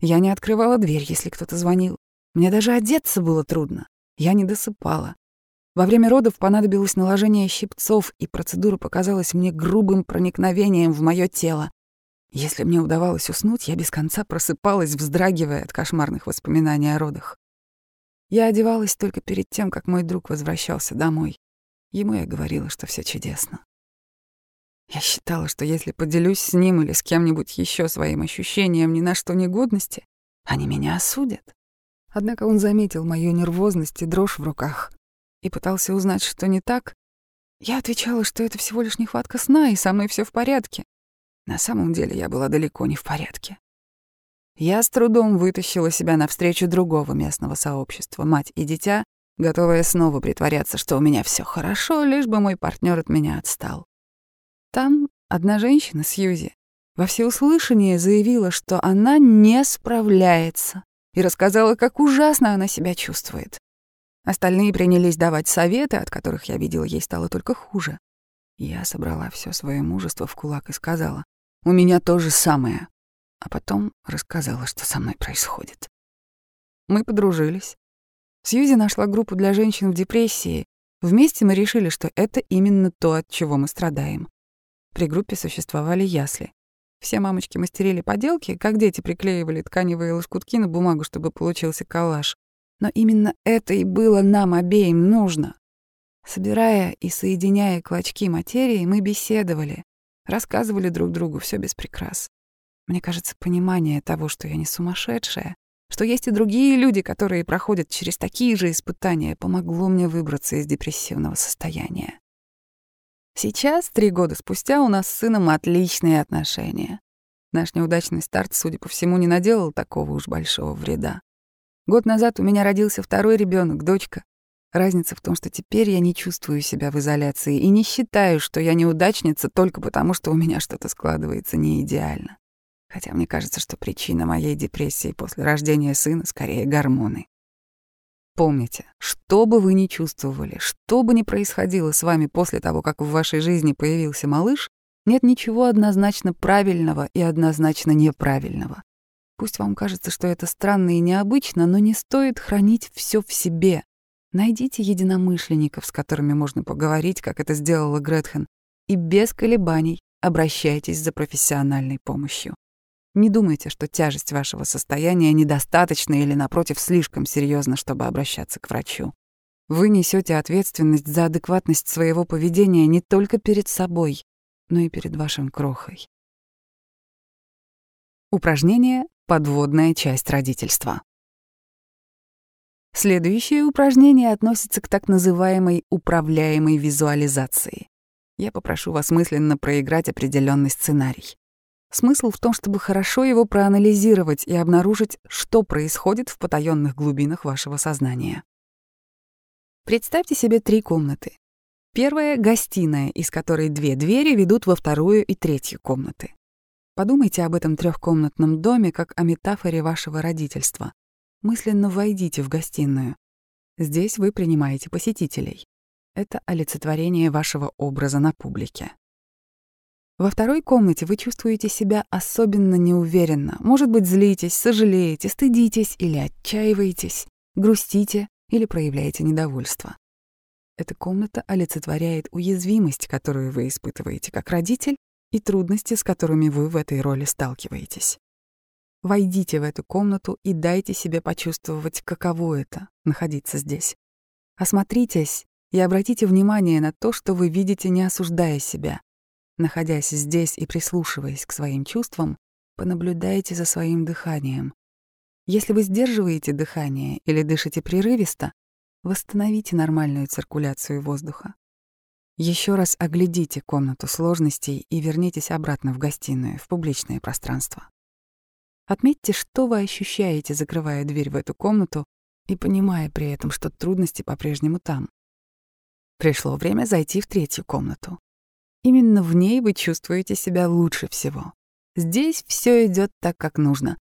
Я не открывала дверь, если кто-то звонил. Мне даже одеться было трудно. Я не досыпала. Во время родов понадобилось наложение щипцов, и процедура показалась мне грубым проникновением в мое тело. Если мне удавалось уснуть, я без конца просыпалась, вздрагивая от кошмарных воспоминаний о родах. Я одевалась только перед тем, как мой друг возвращался домой. Ему я говорила, что все чудесно. Я считала, что если поделюсь с ним или с кем-нибудь еще своим ощущением ни на что негодности, они меня осудят. Однако он заметил мою нервозность и дрожь в руках и пытался узнать, что не так. Я отвечала, что это всего лишь нехватка сна, и со мной все в порядке. На самом деле я была далеко не в порядке. Я с трудом вытащила себя навстречу другого местного сообщества, мать и дитя, готовая снова притворяться, что у меня все хорошо, лишь бы мой партнер от меня отстал. Там одна женщина, Сьюзи, во всеуслышание заявила, что она не справляется, и рассказала, как ужасно она себя чувствует. Остальные принялись давать советы, от которых я видела, ей стало только хуже. Я собрала все свое мужество в кулак и сказала, «У меня то же самое». А потом рассказала, что со мной происходит. Мы подружились. Сьюзи нашла группу для женщин в депрессии. Вместе мы решили, что это именно то, от чего мы страдаем. При группе существовали ясли. Все мамочки мастерили поделки, как дети приклеивали тканевые лоскутки на бумагу, чтобы получился коллаж. Но именно это и было нам обеим нужно. Собирая и соединяя клочки материи, мы беседовали, рассказывали друг другу все без прикрас. Мне кажется, понимание того, что я не сумасшедшая, что есть и другие люди, которые проходят через такие же испытания, помогло мне выбраться из депрессивного состояния. Сейчас, три года спустя, у нас с сыном отличные отношения. Наш неудачный старт, судя по всему, не наделал такого уж большого вреда. Год назад у меня родился второй ребенок, дочка. Разница в том, что теперь я не чувствую себя в изоляции и не считаю, что я неудачница только потому, что у меня что-то складывается не идеально. Хотя мне кажется, что причина моей депрессии после рождения сына скорее гормоны. Помните, что бы вы ни чувствовали, что бы ни происходило с вами после того, как в вашей жизни появился малыш, нет ничего однозначно правильного и однозначно неправильного. Пусть вам кажется, что это странно и необычно, но не стоит хранить все в себе. Найдите единомышленников, с которыми можно поговорить, как это сделала Гретхен, и без колебаний обращайтесь за профессиональной помощью. Не думайте, что тяжесть вашего состояния недостаточна или, напротив, слишком серьезна, чтобы обращаться к врачу. Вы несете ответственность за адекватность своего поведения не только перед собой, но и перед вашим крохой. Упражнение «Подводная часть родительства». Следующее упражнение относится к так называемой управляемой визуализации. Я попрошу вас мысленно проиграть определенный сценарий. Смысл в том, чтобы хорошо его проанализировать и обнаружить, что происходит в потаенных глубинах вашего сознания. Представьте себе три комнаты. Первая — гостиная, из которой две двери ведут во вторую и третью комнаты. Подумайте об этом трехкомнатном доме как о метафоре вашего родительства. Мысленно войдите в гостиную. Здесь вы принимаете посетителей. Это олицетворение вашего образа на публике. Во второй комнате вы чувствуете себя особенно неуверенно. Может быть, злитесь, сожалеете, стыдитесь или отчаиваетесь, грустите или проявляете недовольство. Эта комната олицетворяет уязвимость, которую вы испытываете как родитель, и трудности, с которыми вы в этой роли сталкиваетесь. Войдите в эту комнату и дайте себе почувствовать, каково это — находиться здесь. Осмотритесь и обратите внимание на то, что вы видите, не осуждая себя. Находясь здесь и прислушиваясь к своим чувствам, понаблюдайте за своим дыханием. Если вы сдерживаете дыхание или дышите прерывисто, восстановите нормальную циркуляцию воздуха. Еще раз оглядите комнату сложностей и вернитесь обратно в гостиную, в публичное пространство. Отметьте, что вы ощущаете, закрывая дверь в эту комнату и понимая при этом, что трудности по-прежнему там. Пришло время зайти в третью комнату. Именно в ней вы чувствуете себя лучше всего. Здесь все идет так, как нужно.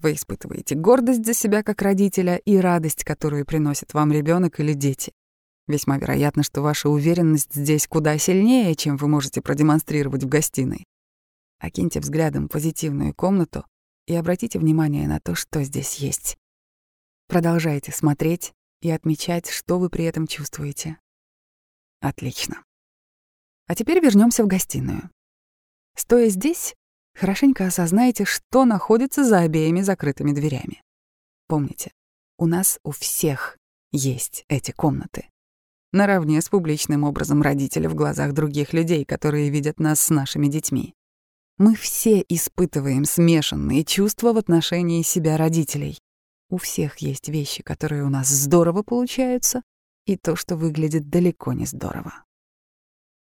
Вы испытываете гордость за себя как родителя и радость, которую приносит вам ребенок или дети. Весьма вероятно, что ваша уверенность здесь куда сильнее, чем вы можете продемонстрировать в гостиной. Окиньте взглядом позитивную комнату и обратите внимание на то, что здесь есть. Продолжайте смотреть и отмечать, что вы при этом чувствуете. Отлично. А теперь вернемся в гостиную. Стоя здесь, хорошенько осознайте, что находится за обеими закрытыми дверями. Помните, у нас у всех есть эти комнаты наравне с публичным образом родителя в глазах других людей, которые видят нас с нашими детьми. Мы все испытываем смешанные чувства в отношении себя родителей. У всех есть вещи, которые у нас здорово получаются, и то, что выглядит далеко не здорово.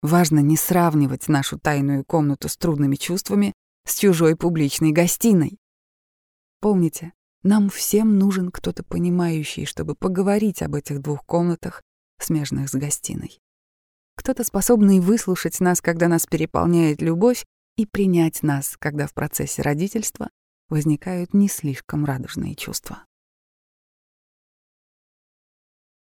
Важно не сравнивать нашу тайную комнату с трудными чувствами с чужой публичной гостиной. Помните, нам всем нужен кто-то понимающий, чтобы поговорить об этих двух комнатах смежных с гостиной. Кто-то способный выслушать нас, когда нас переполняет любовь, и принять нас, когда в процессе родительства возникают не слишком радужные чувства.